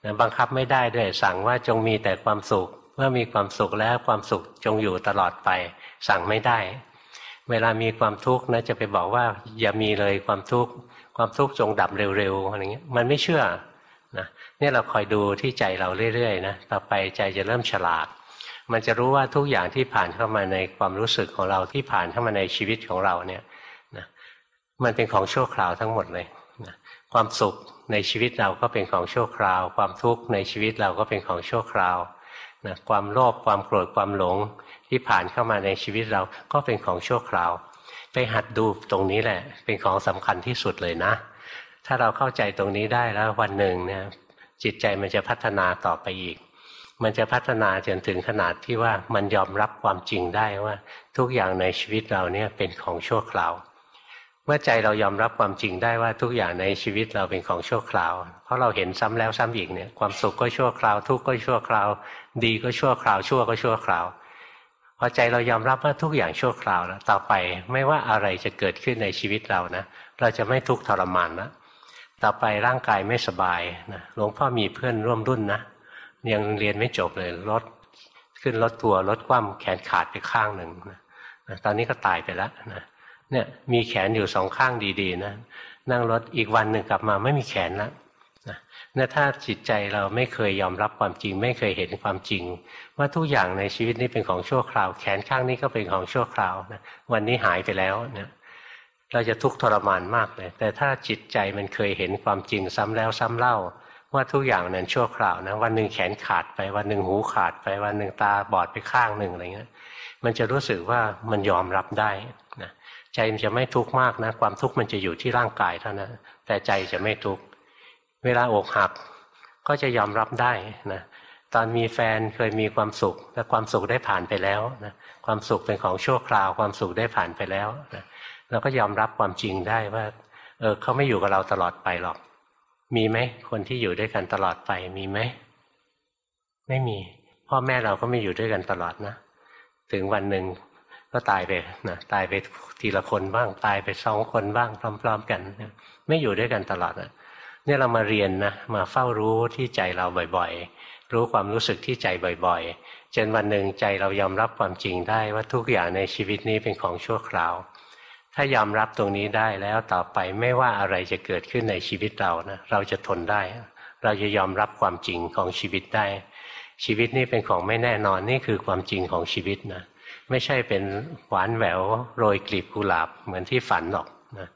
นะบังคับไม่ได้ด้วยสั่งว่าจงมีแต่ความสุขเมื่อมีความสุขแล้วความสุขจงอยู่ตลอดไป สั่งไม่ได้ เวลามีความทุกข์นะจะไปบอกว่าอย่ามีเลยความทุกข์ความทุกข์จงดับเร็วๆอะไรเงี้ยมันไม่เชื่อนะ เนี่ยเราคอยดูที่ใจเราเรื่อยๆนะต่อไปใจจะเริ่มฉลาด มันจะรู้ว่าทุกอย่างที่ผ่านเข้ามาในความรู้สึกของเราที่ผ่านเข้ามาในชีวิตของเราเนี่ยนะมันเป็นของชั่วคราวทั้งหมดเลยนะความสุขในชีวิตเราก็เป็นของชั่วคราว ความทุกข์ในชีวิตเราก็เป็นของชั่วคราวนะความโลภความโกรธความหลงที่ผ่านเข้ามาในชีวิตเราก็เป็นของชั่วคราว ไปหัดดูตรงนี้แหละ เป็นของสำคัญที่สุดเลยนะ ถ้าเราเข้าใจตรงนี้ได้แล้ววันหนึ่งเนี่ย จิตใจมันจะพัฒนาต่อไปอีก มันจะพัฒนาจนถึงขนาดที่ว่ามันยอมรับความจริงได้ว่า ทุกอย่างในชีวิตเราเนี่ยเป็นของชั่วคราว เมื่อใจเรายอมรับความจริงได้ว่าทุกอย่างในชีวิตเราเป็นของชั่วคราว เพราะเราเห็นซ้ำแล้วซ้ำอีกเนี่ยความสุขก็ชั่วคราว ทุกข์ก็ชั่วคราว ดีก็ชั่วคราว ชั่วก็ชั่วคราวพอใจเรายอมรับว่าทุกอย่างชั่วคราวแล้วต่อไปไม่ว่าอะไรจะเกิดขึ้นในชีวิตเรานะ เราจะไม่ทุกข์ทรมานนะ ต่อไปร่างกายไม่สบายนะหลวงพ่อมีเพื่อนร่วมรุ่นนะยังเรียนไม่จบเลยรถขึ้นรถทัวร์รถคว่ำแขนขาดไปข้างหนึ่งนะตอนนี้ก็ตายไปแล้วนะเนี่ยมีแขนอยู่สองข้างดีๆนะนั่งรถอีกวันหนึ่งกลับมาไม่มีแขนแล้วนะเนี่ยถ้าจิตใจเราไม่เคยยอมรับความจริง ไม่เคยเห็นความจริง ว่าทุกอย่างในชีวิตนี้เป็นของชั่วคราว แขนข้างนี้ก็เป็นของชั่วคราวนะวันนี้หายไปแล้วเนี่ย เราจะทุกข์ทรมานมากเลย แต่ถ้าจิตใจมันเคยเห็นความจริงซ้ำแล้วซ้ำเล่า ว่าทุกอย่างนั้นชั่วคราวนะวันหนึ่งแขนขาดไปวันหนึ่งหูขาดไปวันหนึ่งตาบอดไปข้างหนึ่งอะไรเงี้ยมันจะรู้สึกว่ามันยอมรับได้นะใจมันจะไม่ทุกข์มากนะ ความทุกข์มันจะอยู่ที่ร่างกายเท่านั้นแต่ใจจะไม่ทุกข์เวลาอกหักก็จะยอมรับได้นะตอนมีแฟนเคยมีความสุขแต่ความสุขได้ผ่านไปแล้วนะความสุขเป็นของชั่วคราว ความสุขได้ผ่านไปแล้วนะ เราก็ยอมรับความจริงได้ว่า เออเขาไม่อยู่กับเราตลอดไปหรอก มีไหมคนที่อยู่ด้วยกันตลอดไปมีไหมไม่มี พ่อแม่เราก็ไม่อยู่ด้วยกันตลอดนะ ถึงวันหนึ่งก็ตายไปนะตายไปทีละคนบ้างตายไปสองคนบ้างพร้อม ๆ กันไม่อยู่ด้วยกันตลอดนะเนี่ยเรามาเรียนนะมาเฝ้ารู้ที่ใจเราบ่อยๆ รู้ความรู้สึกที่ใจบ่อยๆจนวันหนึ่งใจเรายอมรับความจริงได้ว่าทุกอย่างในชีวิตนี้เป็นของชั่วคราว ถ้ายอมรับตรงนี้ได้แล้วต่อไปไม่ว่าอะไรจะเกิดขึ้นในชีวิตเรานะเราจะทนได้ เราจะยอมรับความจริงของชีวิตได้ ชีวิตนี้เป็นของไม่แน่นอนนี่คือความจริงของชีวิตนะไม่ใช่เป็นหวานแหววโรยกลีบกุหลาบเหมือนที่ฝันหรอกนะ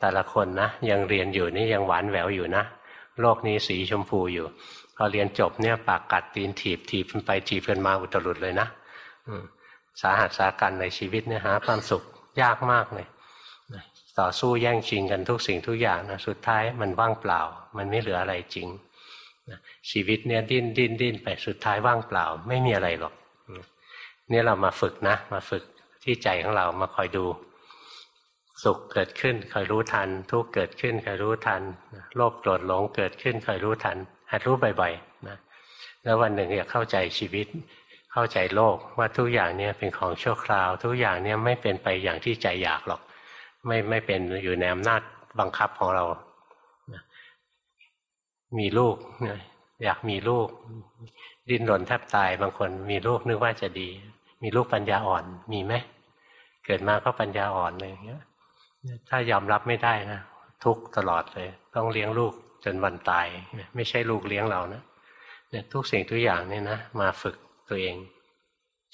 แต่ละคนนะยังเรียนอยู่นี่ยังหวานแหววอยู่นะ โลกนี้สีชมพูอยู่ พอเรียนจบเนี่ยปากกัดตีนถีบถีบกันไปถีบกันมาอุตรุดเลยนะสาหัสสากันในชีวิตเนี่ยหาความสุขยากมากเลย ต่อสู้แย่งชิงกันทุกสิ่งทุกอย่างนะสุดท้ายมันว่างเปล่า มันไม่เหลืออะไรจริงชีวิตเนี่ยดิ้นดิ้นดิ้นไปสุดท้ายว่างเปล่า ไม่มีอะไรหรอกนี่เรามาฝึกนะ มาฝึกที่ใจของเรามาคอยดู สุขเกิดขึ้นคอยรู้ทัน ทุกเกิดขึ้นคอยรู้ทันโลภโกรธหลงเกิดขึ้นคอยรู้ทันหัดรู้บ่อยๆนะแล้ววันหนึ่งอยากเข้าใจชีวิต เข้าใจโลกว่าทุกอย่างเนี่ยเป็นของชั่วคราว ทุกอย่างเนี่ยไม่เป็นไปอย่างที่ใจอยากหรอก ไม่ไม่เป็นอยู่ในอำนาจบังคับของเรา มีลูกอยากมีลูก ดิ้นรนแทบตายบางคนมีลูกนึกว่าจะดี มีลูกปัญญาอ่อนมีไหมเกิดมาก็ปัญญาอ่อนเลยเงี้ย ถ้ายอมรับไม่ได้นะทุกตลอดเลย ต้องเลี้ยงลูกจนวันตาย ไม่ใช่ลูกเลี้ยงเรานะทุกสิ่งทุกอย่างนี่นะมาฝึกตัวเอง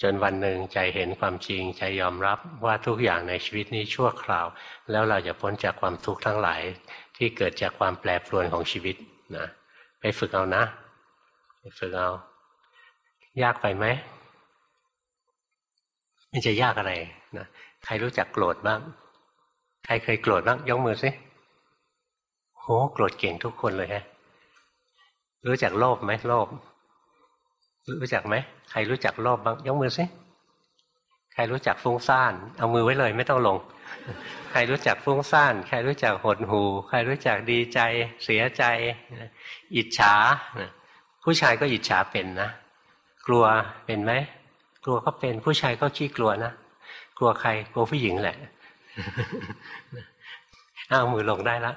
จนวันหนึ่งใจเห็นความจริงใจยอมรับว่าทุกอย่างในชีวิตนี้ชั่วคราว แล้วเราจะพ้นจากความทุกข์ทั้งหลาย ที่เกิดจากความแปรปรวนของชีวิตนะไปฝึกเอานะไปฝึกเอา ยากไปไหมมันจะยากอะไรนะใครรู้จักโกรธบ้างใครเคยโกรธบ้างยกมือสิโหโกรธเก่งทุกคนเลยฮะรู้จักโลภไหมโลภรู้จักไหม ใครรู้จักโลภบ้างยกมือสิใครรู้จักฟุ้งซ่าน เอามือไว้เลยไม่ต้องลง ใครรู้จักฟุ้งซ่าน ใครรู้จักหดหู ใครรู้จักดีใจ เสียใจ อิจฉาผู้ชายก็อิจฉาเป็นนะกลัวเป็นไหมกลัวก็เป็นผู้ชายก็ขี้กลัวนะกลัวใครกลัวผู้หญิงแหละเอามือลงได้แล้ว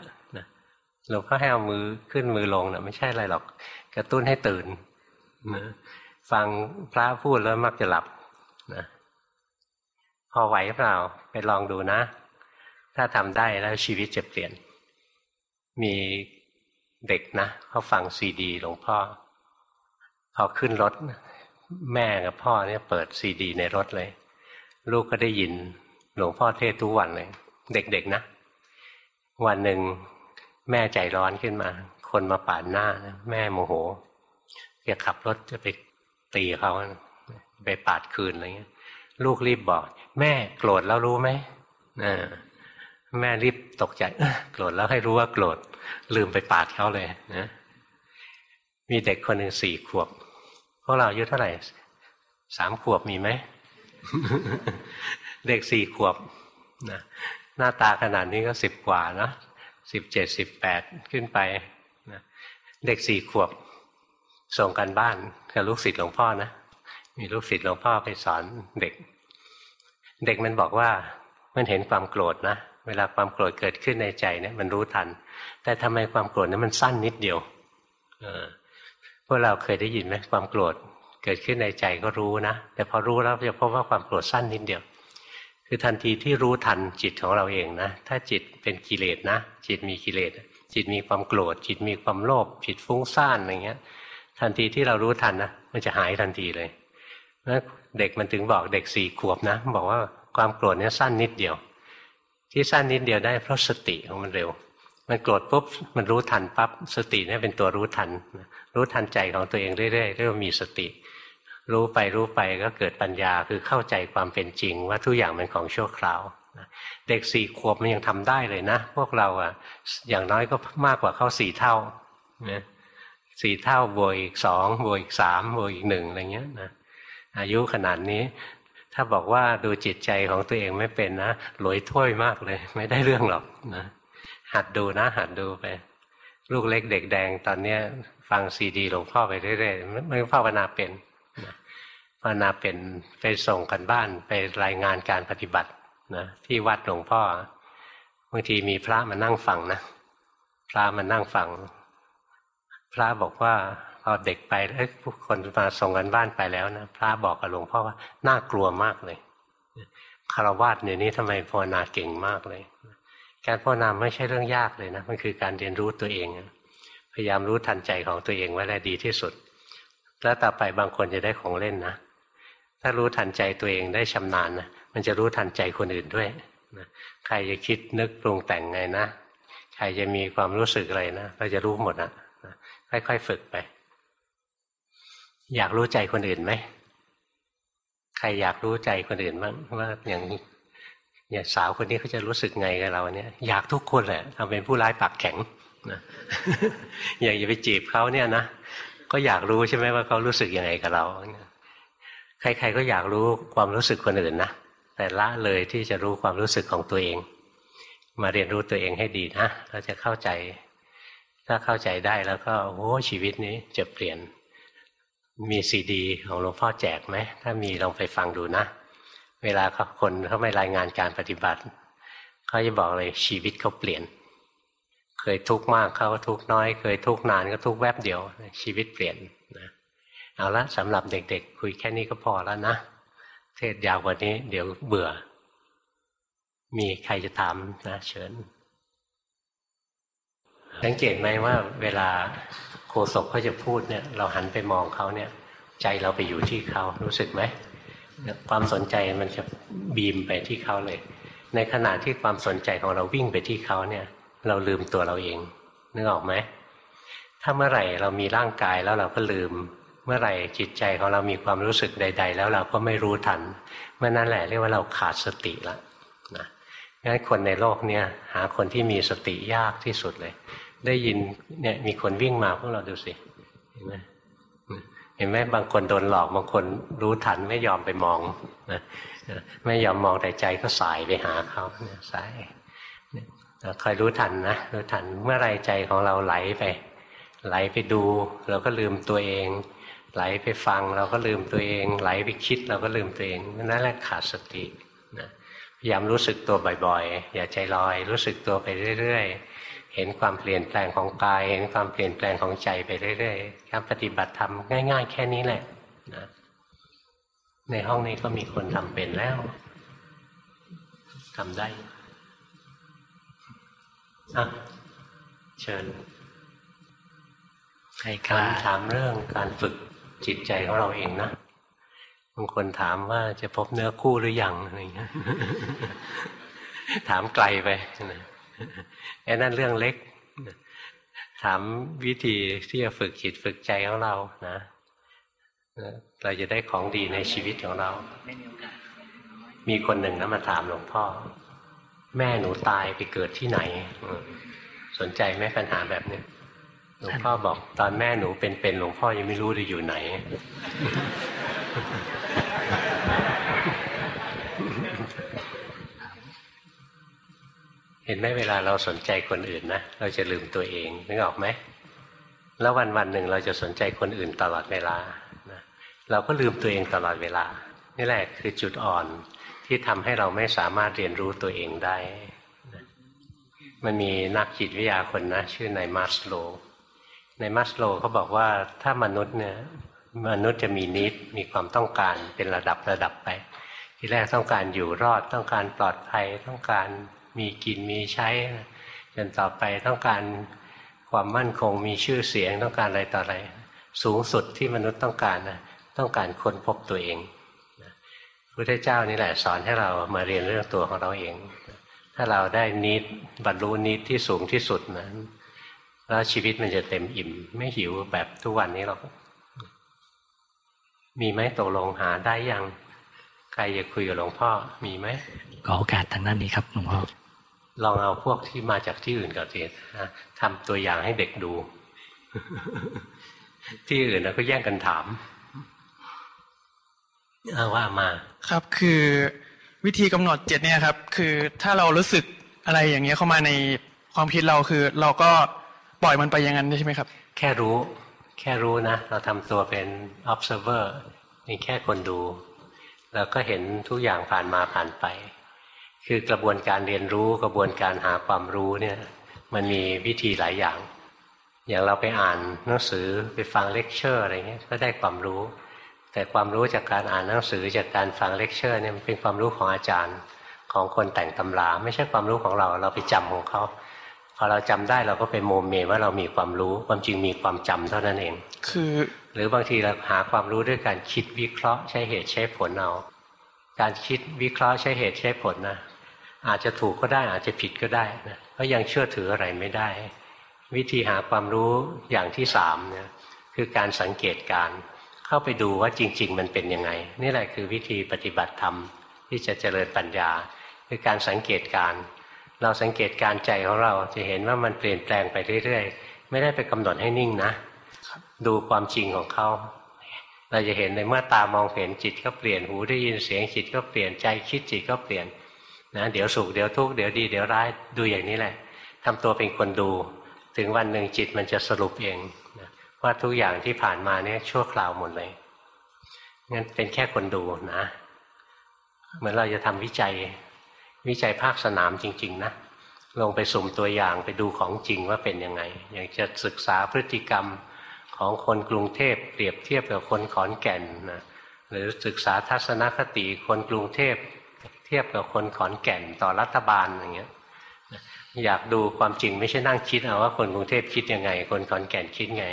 หลวงพ่อให้เอามือขึ้นมือลงนะไม่ใช่อะไรหรอก กระตุ้นให้ตื่นนะ ฟังพระพูดแล้วมักจะหลับนะพอไหวเปล่าไปลองดูนะ ถ้าทำได้แล้วชีวิตจะเปลี่ยน มีเด็กนะเขาฟังซีดีหลวงพ่อพอขึ้นรถ แม่กับพ่อเนี่ยเปิดซีดีในรถเลย ลูกก็ได้ยินหลวงพ่อเทศทุกวันเลย เด็กๆนะ วันหนึ่งแม่ใจร้อนขึ้นมา คนมาปาดหน้า แม่โมโหจะขับรถจะไป ตีเขาไปปาดคืนอะไรเงี้ย ลูกรีบบอก แม่โกรธแล้วรู้ไหมแม่รีบตกใจโกรธแล้วให้รู้ว่าโกรธลืมไปปาดเขาเลยนะ มีเด็กคนหนึ่งสี่ขวบพวกเราอายุเท่าไหร่สามขวบมีไหมเด็กสี่ขวบนะหน้าตาขนาดนี้ก็สิบกว่านะสิบเจ็ดสิบแปดขึ้นไปนะเด็กสี่ขวบ ส่งกันบ้านกับลูกศิษย์หลวงพ่อนะมีลูกศิษย์หลวงพ่อไปสอนเด็ก เด็กมันบอกว่ามันเห็นความโกรธนะเวลาความโกรธเกิดขึ้นในใจเนี่ยมันรู้ทัน แต่ทำไมความโกรธนั้นมันสั้นนิดเดียวเออพวกเราเคยได้ยินไหมความโกรธเกิดขึ้นในใจก็รู้นะแต่พอรู้แล้วจะพบว่าความโกรธสั้นนิดเดียว คือทันทีที่รู้ทันจิตของเราเองนะถ้าจิตเป็นกิเลสนะจิตมีกิเลสจิตมีความโกรธ จิตมีความโลภจิตฟุ้งซ่านอะไรเงี้ย ทันทีที่เรารู้ทันนะมันจะหายทันทีเลยนะเด็กมันถึงบอกเด็กสี่ขวบนะ บอกว่าความโกรธเนี่ยสั้นนิดเดียว ที่สั้นนิดเดียวได้เพราะสติของมันเร็ว มันโกรธปุ๊บมันรู้ทันปั๊บสติเนี่ยเป็นตัวรู้ทัน รู้ทันใจของตัวเองเรื่อยๆเรียกว่ามีสติ รู้ไปรู้ไปก็เกิดปัญญาคือเข้าใจความเป็นจริง ว่าทุกอย่างเป็นของชั่วคราวเด็กสี่ขวบมันยังทำได้เลยนะ พวกเราอะอย่างน้อยก็มากกว่าเขาสี่เท่านะ สี่เท่าบวกอีกสองบวกอีกสามบวกอีกหนึ่งอะไรเงี้ยนะอายุขนาดนี้ ถ้าบอกว่าดูจิตใจของตัวเองไม่เป็นนะหลอยถ้วยมากเลย ไม่ได้เรื่องหรอกนะหัดดูนะ หัดดูไป ลูกเล็กเด็กแดงตอนเนี้ย ฟังซีดีหลวงพ่อไปเรื่อยๆไม่ภาวนาเป็นภาวนาเป็นไปส่งกันบ้านไปรายงานการปฏิบัตินะที่วัดหลวงพ่อ บางทีมีพระมานั่งฟังนะพระมานั่งฟัง พระบอกว่าพอเด็กไปเอ้ยผู้คนมาส่งกันบ้านไปแล้วนะพระบอกกับหลวงพ่อว่าน่ากลัวมากเลยคารวะเนี่ยนี้ทำไมภาวนาเก่งมากเลย การภาวนาไม่ใช่เรื่องยากเลยนะมันคือการเรียนรู้ตัวเอง พยายามรู้ทันใจของตัวเองไว้ได้ดีที่สุด แล้วต่อไปบางคนจะได้ของเล่นนะถ้ารู้ทันใจตัวเองได้ชำนาญนะมันจะรู้ทันใจคนอื่นด้วยนะใครจะคิดนึกปรุงแต่งไงนะใครจะมีความรู้สึกอะไรนะเราจะรู้หมดนะ ค่อยๆฝึกไป อยากรู้ใจคนอื่นไหมใครอยากรู้ใจคนอื่นบ้างว่าอย่างอย่างสาวคนนี้เขาจะรู้สึกไงกับเราเนี่ยอยากทุกคนแหละทำเป็นผู้ร้ายปากแข็งนะอย่ากจะไปจีบเขาเนี่ยนะก็อยากรู้ใช่ไหมว่าเขารู้สึกยังไงกับเราใครๆก็อยากรู้ความรู้สึกคนอื่นนะแต่ละเลยที่จะรู้ความรู้สึกของตัวเอง มาเรียนรู้ตัวเองให้ดีนะเราจะเข้าใจ ถ้าเข้าใจได้แล้วก็โอ้ชีวิตนี้จะเปลี่ยน มีซีดีของหลวงพ่อแจกไหม ถ้ามีลองไปฟังดูนะ เวลาคนเขาไม่รายงานการปฏิบัติเขาจะบอกเลยชีวิตเขาเปลี่ยน เคยทุกข์มากเขาก็ทุกข์น้อย เคยทุกข์นานก็ทุกข์แวบเดียว ชีวิตเปลี่ยนนะเอาละสำหรับเด็กๆ คุยแค่นี้ก็พอแล้วนะ เทศยาวกว่านี้ เดี๋ยวเบื่อ มีใครจะถามนะเชิญ สังเกตไหมว่าเวลาโคศกเขาจะพูดเนี่ย เราหันไปมองเขาเนี่ย ใจเราไปอยู่ที่เขารู้สึกไหมความสนใจมันจะบีมไปที่เขาเลย ในขณะที่ความสนใจของเราวิ่งไปที่เขาเนี่ย เราลืมตัวเราเองนึกออกไหมถ้าเมื่อไหร่เรามีร่างกายแล้วเราก็ลืม เมื่อไหร่จิตใจของเรามีความรู้สึกใด ๆ แล้วเราก็ไม่รู้ทันเมื่อนั้นแหละเรียกว่าเราขาดสติละนะงั้นคนในโลกเนี่ยหาคนที่มีสติยากที่สุดเลย ได้ยินเนี่ยมีคนวิ่งมาพวกเราดูสิเห็นไหมเห็นไหมบางคนโดนหลอกบางคนรู้ทันไม่ยอมไปมองนะไม่ยอมมองแต่ใจก็สายไปหาเขาสายคอยรู้ทันนะรู้ทันเมื่อไรใจของเราไหลไป ไหลไปดู เราก็ลืมตัวเอง ไหลไปฟังเราก็ลืมตัวเอง ไหลไปคิดเราก็ลืมตัวเองนั่นแหละขาดสตินะพยายามรู้สึกตัวบ่อยๆ อย่าใจลอย รู้สึกตัวไปเรื่อยๆ เห็นความเปลี่ยนแปลงของกาย เห็นความเปลี่ยนแปลงของใจไปเรื่อยๆการปฏิบัติธรรมง่าย ๆ แค่นี้แหละนะในห้องนี้ก็มีคนทำเป็นแล้วทำได้อะเชิญใครกาถามเรื่องการฝึกจิตใจของเราเองนะบางคนถามว่าจะพบเนื้อคู่หรือยังอะไรเงี้ยถามไกลไป ไอ้นั่นเรื่องเล็ก ถามวิธีที่จะฝึกจิตฝึกใจของเรานะเราจะได้ของดีในชีวิตของเรา มีคนหนึ่งนะมาถามหลวงพ่อ แม่หนูตายไปเกิดที่ไหน สนใจไหมปัญหาแบบนี้หลวงพ่อบอกตอนแม่หนูเป็นๆหลวงพ่อยังไม่รู้เลยอยู่ไหน เห็นไหมเวลาเราสนใจคนอื่นนะเราจะลืมตัวเองนึกออกไหมแล้ววันวันหนึ่งเราจะสนใจคนอื่นตลอดเวลาเราก็ลืมตัวเองตลอดเวลา นี่แหละคือจุดอ่อนที่ทำให้เราไม่สามารถเรียนรู้ตัวเองได้มันมีนักจิตวิทยาคนนะชื่อนายมาสโล ในมาสโลเขาบอกว่าถ้ามนุษย์เนี่ยมนุษย์จะมีนิดมีความต้องการเป็นระดับระดับไป ที่แรกต้องการอยู่รอดต้องการปลอดภัยต้องการ มีกินมีใช้จนต่อไปต้องการความมั่นคงมีชื่อเสียงต้องการอะไรต่ออะไร สูงสุดที่มนุษย์ต้องการนะต้องการค้นพบตัวเองพระพุทธเจ้านี่แหละสอนให้เรามาเรียนเรื่องตัวของเราเอง ถ้าเราได้นิดบรรลุนิดที่สูงที่สุดนั้นแล้วชีวิตมันจะเต็มอิ่ม ไม่หิวแบบทุกวันนี้หรอกมีไหมตกลงหาได้ยังใครจะคุยกับหลวงพ่อมีไหมขอโอกาสทางด้านนี้ครับหลวงพ่อ ลองเอาพวกที่มาจากที่อื่นก่อนสิทำตัวอย่างให้เด็กดู ที่อื่นนะก็แย่งกันถามเอาว่ามา ครับคือวิธีกำหนดเจ็ดเนี่ยครับ คือถ้าเรารู้สึกอะไรอย่างเงี้ยเข้ามาในความคิดเราคือ เราก็ปล่อยมันไปอย่างนั้นใช่ไหมครับ แค่รู้ แค่รู้นะ เราทำตัวเป็น observer เป็นแค่คนดูเราก็เห็นทุกอย่างผ่านมาผ่านไป คือกระบวนการเรียนรู้กระบวนการหาความรู้เนี่ยมันมีวิธีหลายอย่าง อย่างเราไปอ่านหนังสือไปฟังเลคเชอร์อะไรเงี้ยก็ได้ความรู้ แต่ความรู้จากการอ่านหนังสือจากการฟังเลคเชอร์เนี่ยมันเป็นความรู้ของอาจารย์ของคนแต่งตำรา ไม่ใช่ความรู้ของเราเราไปจำของเขาพอเราจำได้เราก็ไปโมเมว่าเรามีความรู้ความจริงมีความจำเท่านั้นเอง คือ หรือบางทีเราหาความรู้ด้วยการคิดวิเคราะห์ใช้เหตุใช้ผลเอาการคิดวิเคราะห์ใช้เหตุใช้ผลนะ อาจจะถูกก็ได้ อาจจะผิดก็ได้นะเพราะยังเชื่อถืออะไรไม่ได้ วิธีหาความรู้อย่างที่สามเนี่ยคือการสังเกตการเข้าไปดูว่าจริง ๆ มันเป็นยังไง นี่แหละคือวิธีปฏิบัติธรรมที่จะเจริญปัญญา คือการสังเกตการ เราสังเกตการใจของเราจะเห็นว่ามันเปลี่ยนแปลงไปเรื่อยๆ ไม่ได้ไปกำหนดให้นิ่งนะดูความจริงของเขาเราจะเห็นในเมื่อตามองเห็นจิตก็เปลี่ยนหูได้ยินเสียงจิตก็เปลี่ยนใจคิดจิตก็เปลี่ยน นะเดี๋ยวสุขเดี๋ยวทุกข์เดี๋ยวดีเดี๋ยวร้ายดูอย่างนี้แหละทำตัวเป็นคนดู ถึงวันหนึ่งจิตมันจะสรุปเองว่าทุกอย่างที่ผ่านมาเนี่ยชั่วคราวหมดเลยงั้นเป็นแค่คนดูนะเหมือนเราจะทำวิจัย วิจัยภาคสนามจริง ๆ นะลงไปสุ่มตัวอย่างไปดูของจริงว่าเป็นยังไง อยางจะศึกษาพฤติกรรมของคนกรุงเทพเปรียบเทียบกับคนขอนแก่นนะหรือศึกษาทัศนคติคนกรุงเทพ เทียบกับคนขอนแก่นต่อรัฐบาลอย่างเงี้ยอยากดูความจริงไม่ใช่นั่งคิดเอาว่าคนกรุงเทพคิดยังไง คนขอนแก่นคิดไง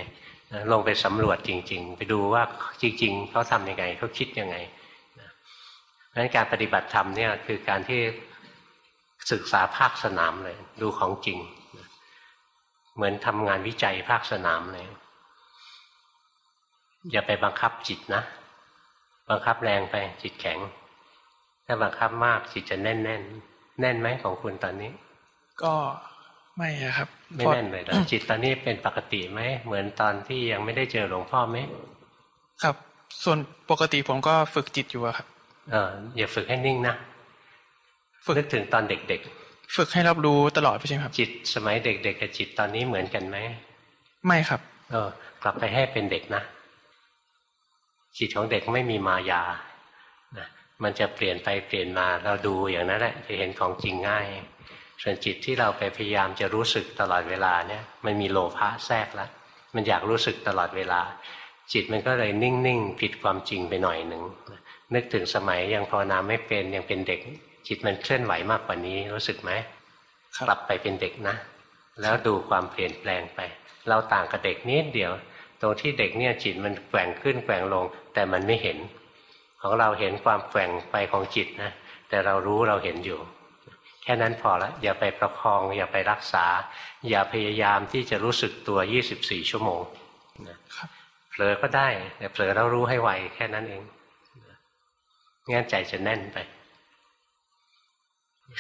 ลงไปสำรวจจริง ๆ ไปดูว่าจริง ๆเขาทำยังไงเขาคิดยังไงเพราะฉะนั้นการปฏิบัติธรรมเนี่ยคือการที่ศึกษาภาคสนามเลย ดูของจริง เหมือนทำงานวิจัยภาคสนามเลย อย่าไปบังคับจิตนะ บังคับแรงไปจิตแข็ง ถ้าบังคับมากจิตจะแน่นแน่นแน่นไหมของคุณตอนนี้ ก็ไม่อะครับ ไม่แน่นเลยแล้วจิตตอนนี้เป็นปกติไหมเหมือนตอนที่ยังไม่ได้เจอหลวงพ่อไหมครับ ส่วนปกติผมก็ฝึกจิตอยู่อะครับ เอออย่าฝึกให้นิ่งนะฝึกนึกถึงตอนเด็กฝึกให้รับรู้ตลอดใช่ไหมครับๆจิตสมัยเด็ก ๆ กับจิตตอนนี้เหมือนกันไหมไม่ครับ เออ กลับไปให้เป็นเด็กนะจิตของเด็กไม่มีมายานะ มันจะเปลี่ยนไปเปลี่ยนมาเราดูอย่างนั้นแหละจะเห็นของจริงง่าย ส่วนจิตที่เราไปพยายามจะรู้สึกตลอดเวลาเนี่ยมันมีโลภะแทรกแล้วมันอยากรู้สึกตลอดเวลา จิตมันก็เลยนิ่งๆผิดความจริงไปหน่อยหนึ่งนึกถึงสมัยยังภาวนาไม่เป็นยังเป็นเด็ก จิตมันเคลื่อนไหวมากกว่านี้รู้สึกไหมครับกลับไปเป็นเด็กนะ แล้วดูความเปลี่ยนแปลงไป เราต่างกับเด็กนิดเดียว ตรงที่เด็กเนี่ยจิตมันแกว่งขึ้นแกว่งลง แต่มันไม่เห็น ของเราเห็นความแกว่งไปของจิตนะแต่เรารู้เราเห็นอยู่ แค่นั้นพอละอย่าไปประคอง อย่าไปรักษา อย่าพยายามที่จะรู้สึกตัว 24 ชั่วโมงนะครับเผลอก็ได้แต่เผลอเรารู้ให้ไวแค่นั้นเองงั้นใจจะแน่นไป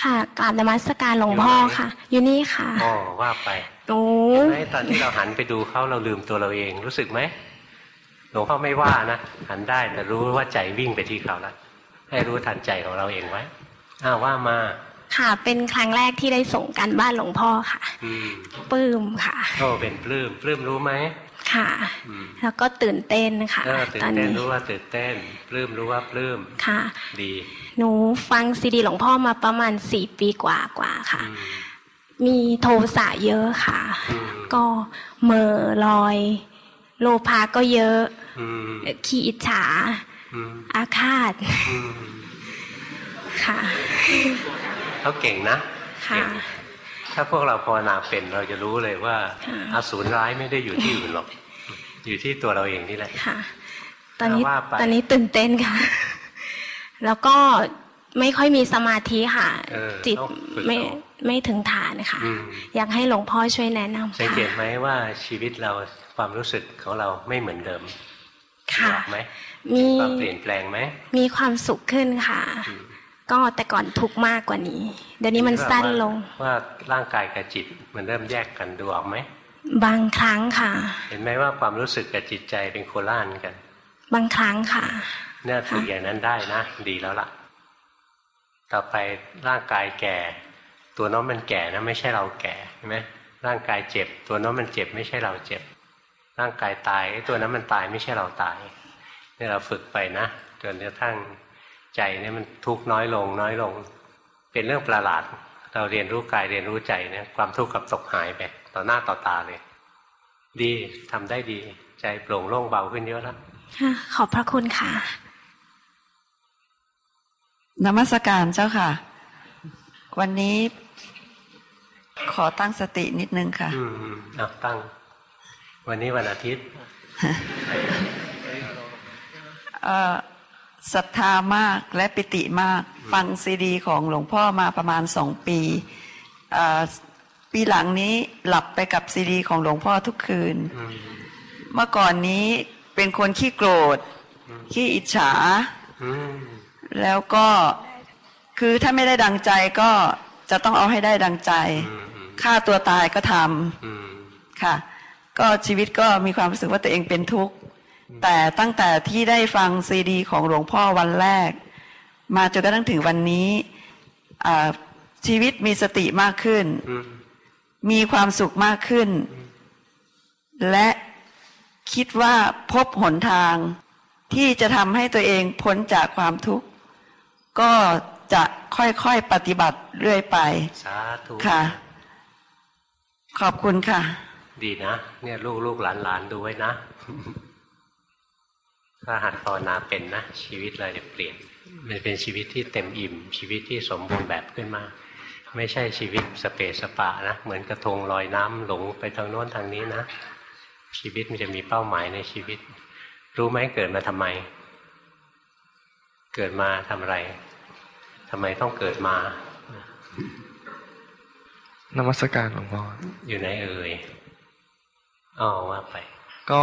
ค่ะกราบนมัสการหลวงพ่อค่ะ อยู่นี่ค่ะอ๋อว่าไปโอ้เห็นไหมตอนที่เราหันไปดูเขาเราลืมตัวเราเองรู้สึกไหม หลวงพ่อไม่ว่านะหันได้แต่รู้ว่าใจวิ่งไปที่เขาแล้วให้รู้ทันใจของเราเองไว้อ้าวว่ามาค่ะ เป็นครั้งแรกที่ได้ส่งกันบ้านหลวงพ่อค่ะอืมปลื้มค่ะโอ้เป็นปลื้มปลื้มรู้ไหมค่ะอืมแล้วก็ตื่นเต้นค่ะเออตื่ตนอนเต้นนี้รู้ว่าตื่นเต้นปลื้มรู้ว่าปลื้มค่ะ ดี หนูฟังซีดีหลวงพ่อมาประมาณสี่ปีกว่ากว่าค่ะอืมมีโทสะเยอะค่ะอืมก็เหม่อลอย โลภะก็เยอะอืมขี้อิจฉาอืมอาฆาตอืมค่ะเขาเก่งนะค่ะเก่งถ้าพวกเราภาวนาเป็นเราจะรู้เลยว่าค่ะอสูรร้ายไม่ได้อยู่ที่อื่นหรอก อยู่ที่ตัวเราเองนี่แหละค่ะ ตอนนี้ว่าไปตอนนี้ตื่นเต้นค่ะ แล้วก็ไม่ค่อยมีสมาธิค่ะเออจิตต้องฝึกไม่เอาไม่ถึงฐานค่ะอืมอยากให้หลวงพ่อช่วยแนะนำสังค่ะเกตไหมว่าชีวิตเรา ความรู้สึกของเราไม่เหมือนเดิมค่ะออกไหมมีความเปลี่ยนแปลงไหมมีความสุขขึ้นค่ะอืมก็แต่ก่อนทุกข์มากกว่านี้ เดี๋ยวนี้มันสั้นลง ว่าร่างกายกับจิตมันเริ่มแยกกันดูออกไหมบางครั้งค่ะ เห็นไหมว่าความรู้สึกกับจิตใจเป็นโคล่านกัน บางครั้งค่ะเนี่ยฝึกอย่างนั้นได้นะ ดีแล้วล่ะ ต่อไปร่างกายแก่ ตัวน้องมันแก่นะ ไม่ใช่เราแก่ใช่ไหมร่างกายเจ็บ ตัวน้องมันเจ็บ ไม่ใช่เราเจ็บ ร่างกายตายไอ้ตัวนั้นมันตายไม่ใช่เราตายเนี่ยเราฝึกไปนะจนกระทั่งใจเนี่ยมันทุกข์น้อยลง น้อยลง เป็นเรื่องประหลาด เราเรียนรู้กายเรียนรู้ใจเนี่ยความทุกข์กับตกหายไปต่อหน้าต่อตาเลย ดีทำได้ดี ใจโปร่งโล่งเบาขึ้นเยอะแล้วขอบพระคุณค่ะนมัสการเจ้าค่ะ วันนี้ขอตั้งสตินิดนึงค่ะ อืมอืมเอาตั้ง วันนี้วันอาทิตย์เอ่อศรัทธามากและปิติมาก ฟังซีดีของหลวงพ่อมาประมาณสองปีเอ่อปีหลังนี้หลับไปกับซีดีของหลวงพ่อทุกคืนอืมเมื่อก่อนนี้เป็นคนขี้โกรธ ขี้อิจฉาอืมแล้วก็คือถ้าไม่ได้ดังใจก็จะต้องเอาให้ได้ดังใจอืมอืมฆ่าตัวตายก็ทำอืมค่ะ ก็ชีวิตก็มีความรู้สึกว่าตัวเองเป็นทุกข์ แต่ตั้งแต่ที่ได้ฟังซีดี ของหลวงพ่อวันแรก มาจนกระทั่งถึงวันนี้อ่าชีวิตมีสติมากขึ้นอืมมีความสุขมากขึ้น และคิดว่าพบหนทางที่จะทำให้ตัวเองพ้นจากความทุกข์ ก็จะค่อยๆปฏิบัติเรื่อยไป สาธุค่ะ ขอบคุณค่ะ ดีนะ เนี่ยลูกลูกหลานหลานดูไว้นะ ถ้าหัดภาวนาเป็นนะ ชีวิตเราจะเปลี่ยน มันเป็นชีวิตที่เต็มอิ่ม ชีวิตที่สมบูรณ์แบบขึ้นมา ไม่ใช่ชีวิตสเปสปะนะ เหมือนกระทงลอยน้ำหลงไปทางโน้นทางนี้นะ ชีวิตมันจะมีเป้าหมายในชีวิต รู้ไหมเกิดมาทำไม เกิดมาทำอะไรทำไมต้องเกิดมานมัสการหลวงพ่ออยู่ไหนเอ่ย อ๋อว่าไป ก็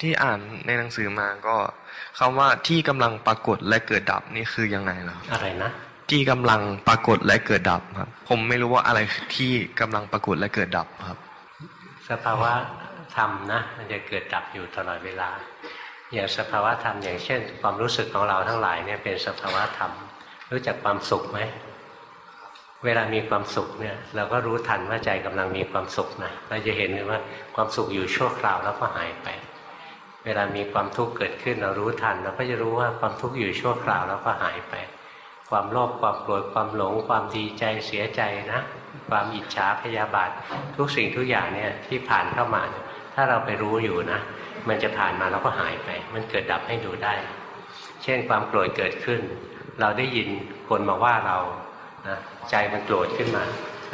ที่อ่านในหนังสือมาก็คำว่าที่กำลังปรากฏและเกิดดับนี่คือยังไงเหรออะไรนะที่กำลังปรากฏและเกิดดับครับ ผมไม่รู้ว่าอะไรคือที่กำลังปรากฏและเกิดดับครับ สภาวะธรรมนะ มันจะเกิดดับอยู่ตลอดเวลา อย่างสภาวะธรรมอย่างเช่น ความรู้สึกของเราทั้งหลายเนี่ยเป็นสภาวะธรรม รู้จักความสุขไหม เวลามีความสุขเนี่ยเราก็รู้ทันว่าใจกำลังมีความสุขนะเราจะเห็นเลยว่าความสุขอยู่ชั่วคราวแล้วก็หายไป เวลามีความทุกข์เกิดขึ้นเรารู้ทันเราก็จะรู้ว่าความทุกข์อยู่ชั่วคราวแล้วก็หายไป ความโลภความโกรธความหลง ความดีใจเสียใจนะความอิจฉาพยาบาท ทุกสิ่งทุกอย่างเนี่ยที่ผ่านเข้ามา ถ้าเราไปรู้อยู่นะ มันจะผ่านมาแล้วก็หายไป มันเกิดดับให้ดูได้ เช่นความโกรธเกิดขึ้น เราได้ยินคนมาว่าเรานะ ใจมันโกรธขึ้นมา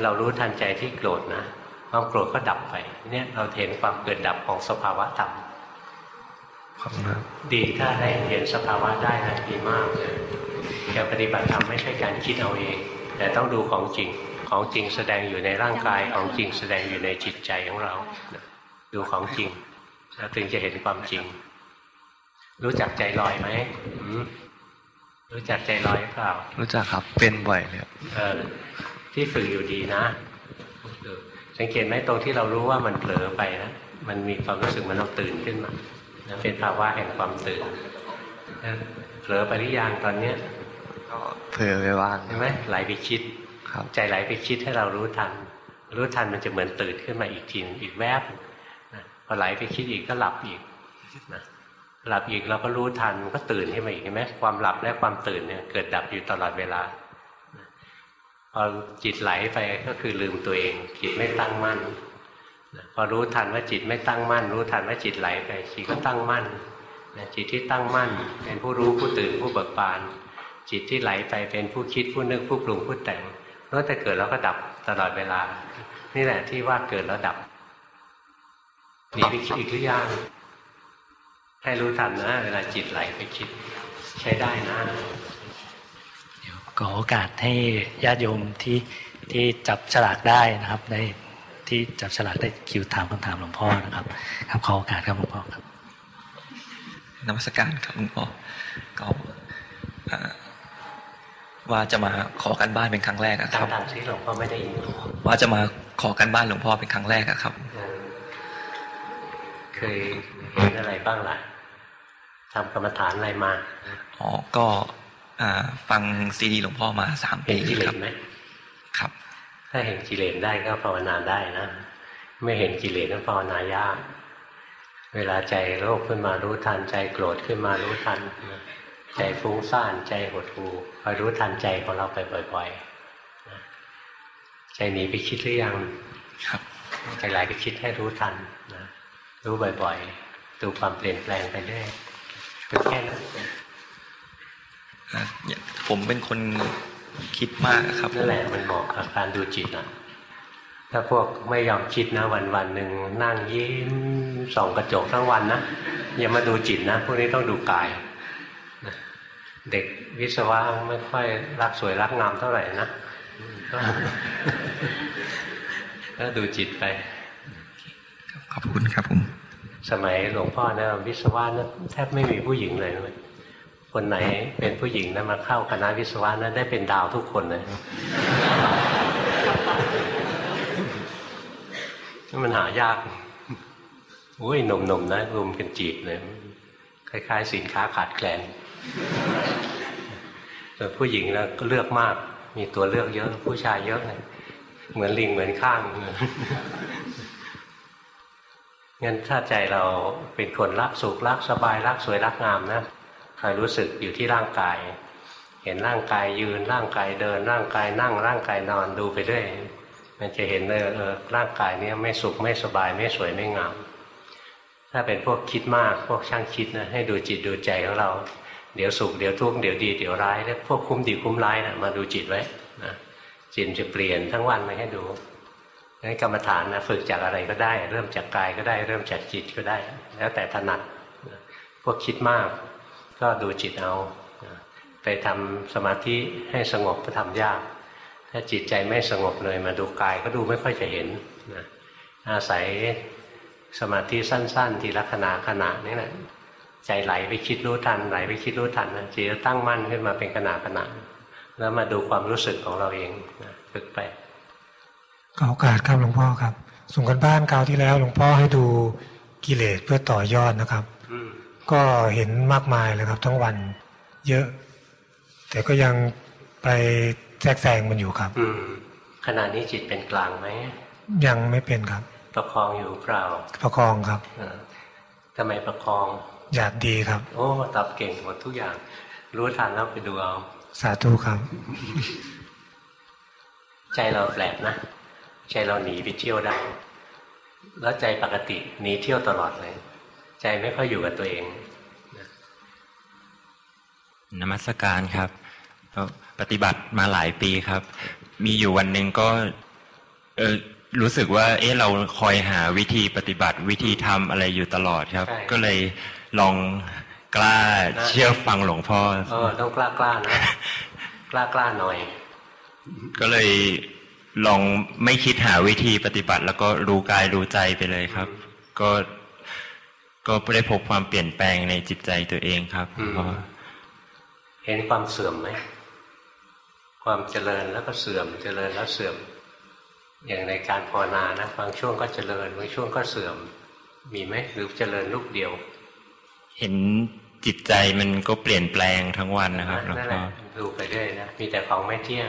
เรารู้ทันใจที่โกรธนะความโกรธก็ดับไปเนี่ยเราเห็นความเกิดดับของสภาวะธรรมขอบคุณครับดีถ้าได้เห็นสภาวะได้นะดีมากเลยการปฏิบัติธรรมไม่ใช่การคิดเอาเอง แต่ต้องดูของจริงของจริงแสดงอยู่ในร่างกายของจริงแสดงอยู่ในจิตใจของเรา ดูของจริงเราถึงจะเห็นความจริง รู้จักใจลอยไหมอืม รู้จักใจลอยหรือเปล่า รู้จักครับ เป็นบ่อยเลยครับเออที่ฝึกอยู่ดีนะเออสังเกตไหมตรงที่เรารู้ว่ามันเผลอไปนะ มันมีความรู้สึกมันเราตื่นขึ้นมานะเป็นภาวะแห่งความตื่นนะเผลอไปหรือยังตอนเนี้ยก็เผลอไปบ้างใช่ไหมไหลไปคิดครับใจไหลไปคิดให้เรารู้ทัน รู้ทันมันจะเหมือนตื่นขึ้นมาอีกทีอีกแวบนะพอไหลไปคิดอีกก็หลับอีกนะ หลับอีกเราก็รู้ทันก็ตื่นขึ้นมาอีกเห็นไหมความหลับและความตื่นเนี่ยเกิดดับอยู่ตลอดเวลาพอจิตไหลไปก็คือลืมตัวเอง จิตไม่ตั้งมั่นพอรู้ทันว่าจิตไม่ตั้งมั่น รู้ทันว่าจิตไหลไปจิตก็ตั้งมั่นจิตที่ตั้งมั่น เป็นผู้รู้ผู้ตื่นผู้เบิกบาน จิตที่ไหลไปเป็นผู้คิดผู้นึกผู้ปรุงผู้แต่งล้วนแต่เกิดแล้วก็ดับตลอดเวลา นี่แหละที่ว่าเกิดแล้วดับหนีไปคิดอีกหรือยัง ให้รู้ทันนะ เวลาจิตไหลไปคิด ใช้ได้นะเดี๋ยวขอโอกาสให้ญาติโยมที่ที่จับฉลากได้นะครับ ได้ที่จับฉลากได้คิวถามคำถามหลวงพ่อนะครับ ครับขอโอกาสครับหลวงพ่อครับนมัสการครับหลวงพ่อก็เอ่อว่าจะมาขอกันบ้านเป็นครั้งแรกอะครับตามๆที่หลวงพ่อไม่ได้ยินว่าจะมาขอกันบ้านหลวงพ่อเป็นครั้งแรกอะครับเออเคยเห็นอะไรบ้างล่ะ ทำกรรมฐานอะไรมาอ๋อก็อ่าฟังซีดีหลวงพ่อมาสามเห็ปีนกิเลครัสบไหมครับ ถ้าเห็นกิเลสได้ก็ภาวนาได้นะ ไม่เห็นกิเลสก็ภาวนายาก เวลาใจโลภขึ้นมารู้ทัน ใจโกรธขึ้นมารู้ทัน ใจฟุ้งซ่านใจหดหู่คอยรู้ทันใจของเราไปบ่อยๆนะใจหนีไปคิดหรือยังครับใจไหลไปคิดให้รู้ทันนะรู้บ่อยๆดูความเปลี่ยนแปลงไปเรื่อยเป็น แค่นั้นอ่าผมเป็นคนคิดมากอะครับนั่นแหละมันเหมาะกับการดูจิตนะถ้าพวกไม่ยอมคิดนะวันวันๆหนึ่งนั่งยิ้มส่องกระจกทั้งวันนะอย่ามาดูจิตนะพวกนี้ต้องดูกายนะเด็กวิศวะไม่ค่อยรักสวยรักงามเท่าไหร่นะก็ก็ดูจิตไปขอบคุณครับผม สมัยหลวงพ่อนะวิศวะนะแทบไม่มีผู้หญิงเลยนะคนไหนเป็นผู้หญิงนะมาเข้าคณะวิศวะนะได้เป็นดาวทุกคนเลยมันหายากอุ้ยหนุ่มๆนะรุมกันจีบเลยคล้าย ๆ สินค้าขาดแคลนส่วนผู้หญิงนะก็เลือกมาก มีตัวเลือกเยอะผู้ชายเยอะเลยเหมือนลิงเหมือนข้าง งั้นถ้าใจเราเป็นคนรักสุขรักสบายรักสวยรักงามนะคอยรู้สึกอยู่ที่ร่างกาย เห็นร่างกายยืนร่างกายเดิน ร่างกายนั่งร่างกายนอนดูไปเรื่อยมันจะเห็นเลยเออร่างกายเนี้ยไม่สุขไม่สบายไม่สวยไม่งาม ถ้าเป็นพวกคิดมากพวกช่างคิดนะให้ดูจิตดูใจของเรา เดี๋ยวสุขเดี๋ยวทุกข์เดี๋ยวดีเดี๋ยวร้ายแล้วพวกคุ้มดีคุ้มร้ายนะมาดูจิตไว้นะจิตจะเปลี่ยนทั้งวันมาให้ดู งั้นกรรมฐานนะฝึกจากอะไรก็ได้ เริ่มจากกายก็ได้ เริ่มจากจิตก็ได้ แล้วแต่ถนัดพวกคิดมาก ก็ดูจิตเอา ไปทำสมาธิให้สงบก็ทำยาก ถ้าจิตใจไม่สงบเลยมาดูกายก็ดูไม่ค่อยจะเห็นนะอาศัยสมาธิสั้น ๆ ทีละขณะขณะนี่แหละใจไหลไปคิดรู้ทันไหลไปคิดรู้ทันนะจิตจะตั้งมั่นขึ้นมาเป็นขณะขณะแล้วมาดูความรู้สึกของเราเองนะฝึกไป ขอโอกาสครับหลวงพ่อครับ ส่งกันบ้านคราวที่แล้ว หลวงพ่อให้ดูกิเลสเพื่อต่อยอดนะครับอืมก็เห็นมากมายเลยครับ ทั้งวัน เยอะ แต่ก็ยังไปแทรกแซงมันอยู่ครับอืมขณะนี้จิตเป็นกลางไหมยังไม่เป็นครับ ประคองอยู่เปล่า ประคองครับเออทำไมประคอง อยากดีครับ โอ้ตอบเก่งหมดทุกอย่าง รู้ทันแล้วไปดูเอา สาธุครับ ใจเราแปลกนะ ใจเราหนีไปเที่ยวได้ แล้วใจปกติหนีเที่ยวตลอดเลย ใจไม่ค่อยอยู่กับตัวเองนมัสการครับก็ปฏิบัติมาหลายปีครับ มีอยู่วันหนึ่งก็เออรู้สึกว่า เอ๊ะเราคอยหาวิธีปฏิบัติวิธีทำอะไรอยู่ตลอดครับใช่ก็เลยลองกล้านะเชื่อฟังหลวงพ่อเออต้องกล้ากล้าๆนะกล้ากล้าๆหน่อย ก็เลย ลองไม่คิดหาวิธีปฏิบัติ แล้วก็รู้กายรู้ใจไปเลยครับ ก็ก็ได้พบความเปลี่ยนแปลงในจิตใจตัวเองครับอืมเพราะเห็นความเสื่อมไหมความเจริญแล้วก็เสื่อม เจริญแล้วเสื่อม อย่างในการภาวนานะบางช่วงก็เจริญบางช่วงก็เสื่อม มีไหมหรือเจริญลูกเดียว เห็นจิตใจมันก็เปลี่ยนแปลงทั้งวันนะครับหลวงนั่นแหพ่อละดูไปเรื่อยนะมีแต่ของไม่เที่ยง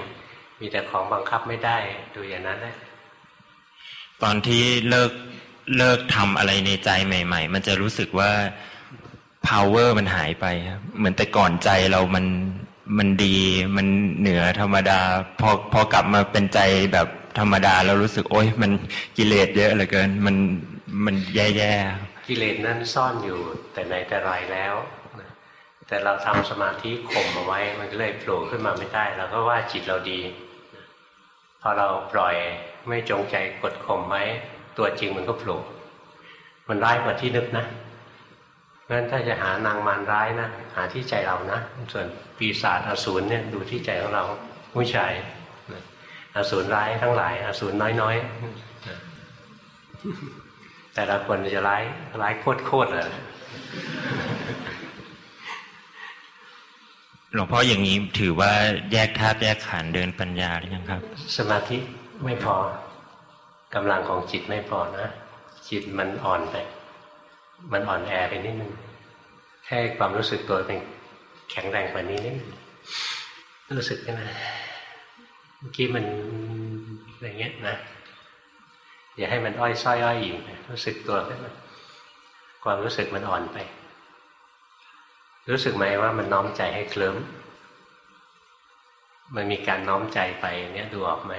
มีแต่ของบังคับไม่ได้ดูอย่างนั้นแหละตอนที่เลิกเลิกทำอะไรในใจใหม่ ๆ มันจะรู้สึกว่า power มันหายไปครับเหมือนแต่ก่อนใจเรามันมันดีมันเหนือธรรมดา พอพอกลับมาเป็นใจแบบธรรมดาแล้วรู้สึก โอ๊ย มันกิเลสเยอะเหลือเกิน มันมันแย่ๆครับกิเลสนั้นซ่อนอยู่แต่ไหนแต่ไรแล้วนะแต่เราทำสมาธิข่มเอาไว้ มันก็เลยโผล่ขึ้นมาไม่ได้เราก็ว่าจิตเราดีนะพ อเราปล่อยไม่จงใจกดข่มไว้ตัวจริงมันก็โผล่มันร้ายกว่าที่นึกนะเพราะฉะนั้นถ้าจะหานางมารร้ายนะหาที่ใจเรานะ ส่วนปีศาจอสูรเนี่ยดูที่ใจของเราผู้ชายอสูรร้ายทั้งหลายอสูรน้อยๆแต่ละคนจะร้ายร้ายโคตรๆเลย หลวงพ่ออย่างนี้ถือว่าแยกธาตุแยกขันเดินปัญญาหรือยังครับ สมาธิไม่พอกำลังของจิตไม่พอนะจิตมันอ่อนไปมันอ่อนแอไปนิดนึงแค่ความรู้สึกตัวเป็นแข็งแรงกว่านี้นิดนึงรู้สึกไหมเมื่อกี้มันอะไรเงี้ยนะอย่าให้มันอ้อยส้อยอ้อยอิงรู้สึกตัวขึ้นมความรู้สึกมันอ่อนไป รู้สึกไหมว่ามันน้อมใจให้เคลิ้มมันมีการน้อมใจไปอย่างเนี้ยดูออกไหม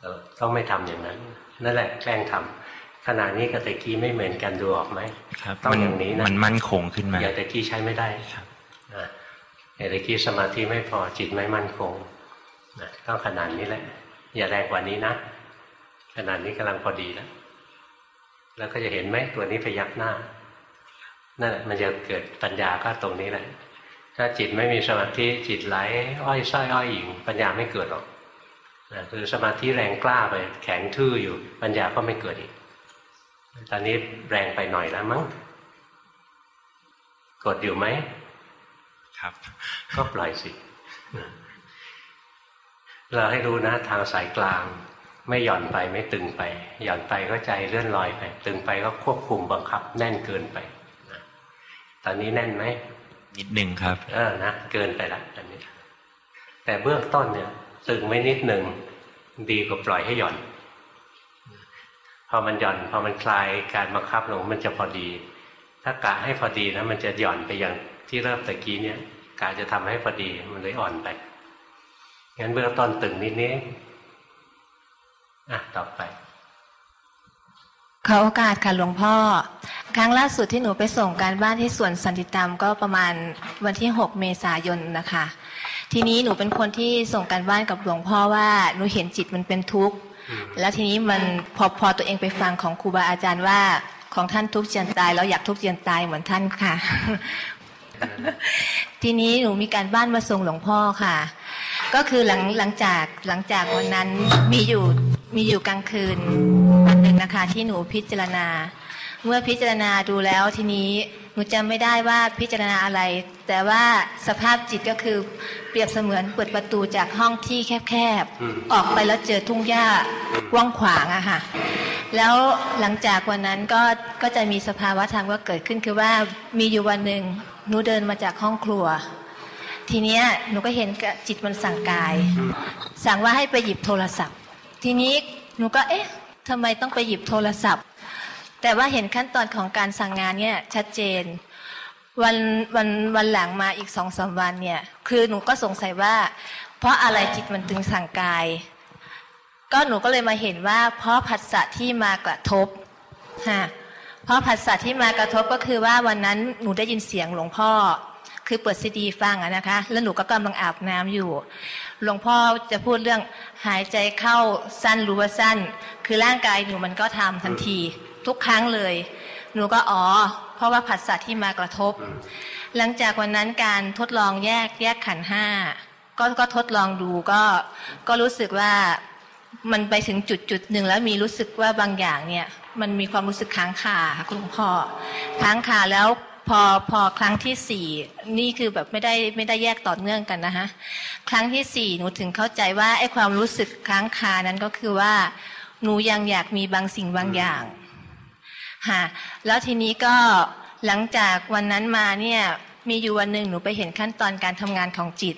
เออต้องไม่ทำอย่างนั้น นั่นแหละแกล้งทำขณะนี้กับตะกี้ไม่เหมือนกันดูออกไหมครับต้องมัอย่างนี้นะมันมั่นคงขึ้นมาอย่างตะกี้ใช้ไม่ได้ครับนะอย่างตะกี้สมาธิไม่พอจิตไม่มั่นคงนะต้องขนาดนี้แหละ อย่าแรงกว่านี้นะขนาดนี้กำลังพอดีแล้วแล้วก็จะเห็นไหมตัวนี้พยักหน้า นั่นแหละมันจะเกิดปัญญาก็ตรงนี้แหละ ถ้าจิตไม่มีสมาธิจิตไหลอ้อยส้อยอ้อยหญิง ปัญญาไม่เกิดหรอกนะคือสมาธิแรงกล้าไปแข็งทื่ออยู่ ปัญญาก็ไม่เกิดอีก ตอนนี้แรงไปหน่อยแล้วมั้งกดอยู่ไหมครับ ก็ปล่อยสิเราให้รู้นะทางสายกลาง ไม่หย่อนไปไม่ตึงไป หย่อนไปก็ใจเลื่อนลอยไป ตึงไปก็ควบคุมบังคับแน่นเกินไปนะต อนนี้แน่นไหมนิดหนึ่งครับ เออนะเกินไปละอันนี้ แต่เบื้องต้นเนี่ย ตึงไว้นิดหนึ่งดีกว่าปล่อยให้หย่อน พอมันหย่อน พอมันคลายการบังคับลงมันจะพอดี ถ้ากะให้พอดีนะมันจะหย่อนไปอย่างที่เริ่มตะกี้เนี่ยกะจะทำให้พอดีมันเลยอ่อนไปงั้นเบื้องต้นตึงนิดนี้อะต่อไป ขอโอกาสค่ะหลวงพ่อ ครั้งล่าสุดที่หนูไปส่งการบ้านที่สวนสันติธรรมก็ประมาณวันที่ 6 เมษายนนะคะ ทีนี้หนูเป็นคนที่ส่งการบ้านกับหลวงพ่อว่าหนูเห็นจิตมันเป็นทุกข์แล้วทีนี้มันพอพอตัวเองไปฟังของครูบาอาจารย์ว่าของท่านทุกข์เจียนตายแล้วอยากทุกข์เจียนตายเหมือนท่านค่ะ ทีนี้หนูมีการบ้านมาส่งหลวงพ่อค่ะ ก็คือหลังหลังจากหลังจากวันนั้นมีอยู่มีอยู่กลางคืนวันหนึ่งนะคะ ที่หนูพิจารณา เมื่อพิจารณาดูแล้วทีนี้หนูจำไม่ได้ว่าพิจารณาอะไร แต่ว่าสภาพจิตก็คือเปรียบเสมือนเปิดประตูจากห้องที่แคบๆออกไปแล้วเจอทุ่งหญ้ากว้างขวางอะค่ะแล้วหลังจากวันนั้นก็ก็จะมีสภาวะธรรมก็เกิดขึ้นคือว่ามีอยู่วันหนึ่งหนูเดินมาจากห้องครัว ทีเนี้ยหนูก็เห็นกะจิตมันสั่งกาย สั่งว่าให้ไปหยิบโทรศัพท์ ทีนี้หนูก็เอ๊ะทำไมต้องไปหยิบโทรศัพท์ แต่ว่าเห็นขั้นตอนของการสั่งงานเนี่ยชัดเจน วันวันวันหลังมาอีกสองสามวันเนี่ย คือหนูก็สงสัยว่า เพราะอะไรจิตมันถึงสั่งกาย ก็หนูก็เลยมาเห็นว่า เพราะผัสสะที่มากระทบฮะเพราะผัสสะที่มากระทบก็คือว่าวันนั้นหนูได้ยินเสียงหลวงพ่อ คือเปิดซีดีฟังอะนะคะ แล้วหนูก็กำลังอาบน้ำอยู่ หลวงพ่อจะพูดเรื่องหายใจเข้าสั้นรู้ว่าสั้น คือร่างกายหนูมันก็ทำทันที ทุกครั้งเลย หนูก็อ๋อ เพราะว่าผัสสะที่มากระทบ หลังจากวันนั้นการทดลองแยกแยกขันห้าก็ก็ทดลองดูก็ก็รู้สึกว่ามันไปถึงจุดจุดหนึ่งแล้วมีรู้สึกว่าบางอย่างเนี่ย มันมีความรู้สึกค้างคาค่ะคุณหลวงพ่อค้างคาแล้ว พอพอครั้งที่สี่นี่คือแบบไม่ได้ไม่ได้แยกต่อเนื่องกันนะคะครั้งที่สี่หนูถึงเข้าใจว่าไอ้ความรู้สึกค้างคานั้นก็คือว่า หนูยังอยากมีบางสิ่งบางอย่างค่ะแล้วทีนี้ก็หลังจากวันนั้นมาเนี่ยมีอยู่วันหนึ่งหนูไปเห็นขั้นตอนการทำงานของจิต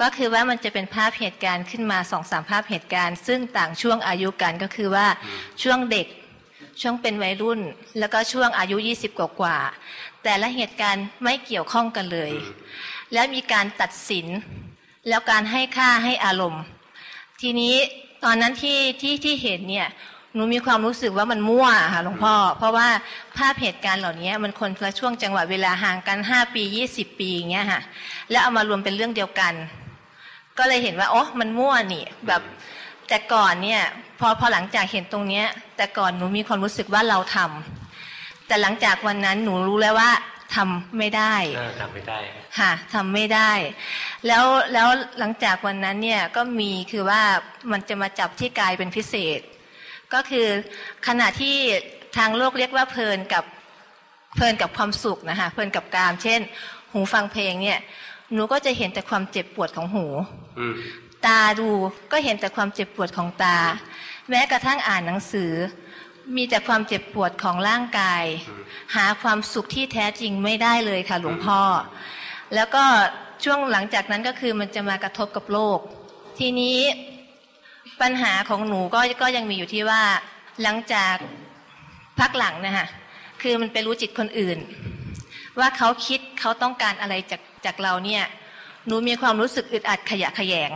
ก็คือว่ามันจะเป็นภาพเหตุการณ์ขึ้นมาสองสามภาพเหตุการณ์ ซึ่งต่างช่วงอายุกันก็คือว่าช่วงเด็กช่วงเป็นวัยรุ่น แล้วก็ช่วงอายุยี่สิบกว่าๆ แต่ละเหตุการณ์ไม่เกี่ยวข้องกันเลย แล้วมีการตัดสิน แล้วการให้ค่าให้อารมณ์ ทีนี้ตอนนั้นที่ที่ที่เห็นเนี่ยหนูมีความรู้สึกว่ามันมั่วค่ะหลวงพ่อ เพราะว่าภาพเหตุการณ์เหล่านี้มันคนละช่วงจังหวะเวลาห่างกันห้าปียี่สิบปีอย่างเงี้ยค่ะแล้วเอามารวมเป็นเรื่องเดียวกัน ก็เลยเห็นว่าโอ้มันมั่วนี่แบบแต่ก่อนเนี่ยพอพอหลังจากเห็นตรงเนี้ย แต่ก่อนหนูมีความรู้สึกว่าเราทำ แต่หลังจากวันนั้นหนูรู้แล้วว่าทำไม่ได้ทำไม่ได้ค่ะทำไม่ได้ แล้วแล้วหลังจากวันนั้นเนี่ยก็มีคือว่ามันจะมาจับที่กายเป็นพิเศษ ก็คือขณะที่ทางโลกเรียกว่าเพลินกับเพลินกับความสุขนะคะเพลินกับกาม เช่น หูฟังเพลงเนี่ย หนูก็จะเห็นแต่ความเจ็บปวดของหูตาดูก็เห็นแต่ความเจ็บปวดของตา แม้กระทั่งอ่านหนังสือ มีแต่ความเจ็บปวดของร่างกาย หาความสุขที่แท้จริงไม่ได้เลยค่ะหลวงพ่อ แล้วก็ช่วงหลังจากนั้นก็คือมันจะมากระทบกับโลก ทีนี้ปัญหาของหนูก็ก็ยังมีอยู่ที่ว่า หลังจากพักหลังนะคะคือมันไปรู้จิตคนอื่น ว่าเขาคิดเขาต้องการอะไรจากจากเราเนี่ย หนูมีความรู้สึกอึดอัดขยะแขยง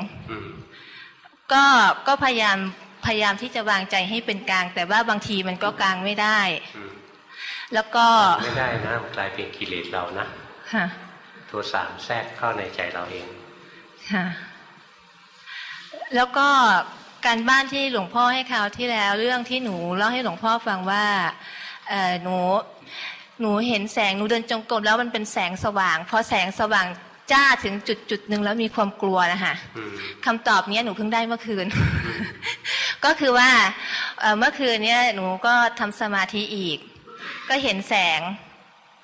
ก็ก็พยายาม พยายามที่จะวางใจให้เป็นกลาง แต่ว่าบางทีมันก็กลางไม่ได้ แล้วก็ไม่ได้นะมันกลายเป็นกิเลสเรานะค่ะตัวสามแทรกเข้าในใจเราเองค่ะแล้วก็การบ้านที่หลวงพ่อให้คราวที่แล้วเรื่องที่หนูเล่าให้หลวงพ่อฟังว่าเออหนูหนูเห็นแสงหนูเดินจงกรมแล้วมันเป็นแสงสว่างพอแสงสว่างจ้าถึงจุดจุดหนึ่งแล้วมีความกลัวนะคะคำตอบเนี้ยหนูเพิ่งได้เมื่อคืน ก็คือว่าเอ่อเมื่อคืนเนี้ยหนูก็ทำสมาธิอีก ก็เห็นแสง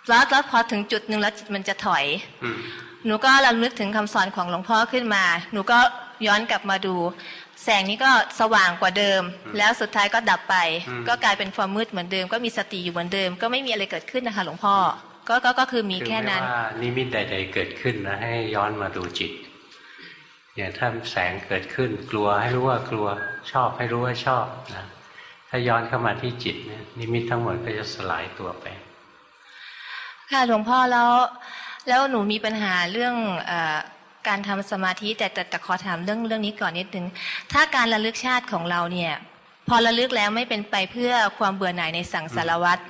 แล้วแล้วพอถึงจุดหนึ่งแล้วจิตมันจะถอย หนูก็รำลึกถึงคำสอนของหลวงพ่อขึ้นมา หนูก็ย้อนกลับมาดู แสงนี้ก็สว่างกว่าเดิม แล้วสุดท้ายก็ดับไป ก็กลายเป็นความมืดเหมือนเดิม ก็มีสติอยู่เหมือนเดิม ก็ไม่มีอะไรเกิดขึ้นนะคะ หลวงพ่อก็ก็ก็คือมีแค่นั้นคือไม่ว่านิมิตใดๆเกิดขึ้นนะให้ย้อนมาดูจิต อย่างถ้าแสงเกิดขึ้น กลัวให้รู้ว่ากลัวชอบให้รู้ว่าชอบนะถ้าย้อนเข้ามาที่จิตเนี่ยนิมิตทั้งหมดก็จะสลายตัวไป ค่ะหลวงพ่อแล้วแล้วหนูมีปัญหาเรื่องอการทำสมาธิแต่แต่แต่ขอถามเรื่องเรื่องนี้ก่อนนิดนึงถ้าการระลึกชาติของเราเนี่ยพอระลึกแล้วไม่เป็นไปเพื่อความเบื่อหน่ายในสังสารวัตร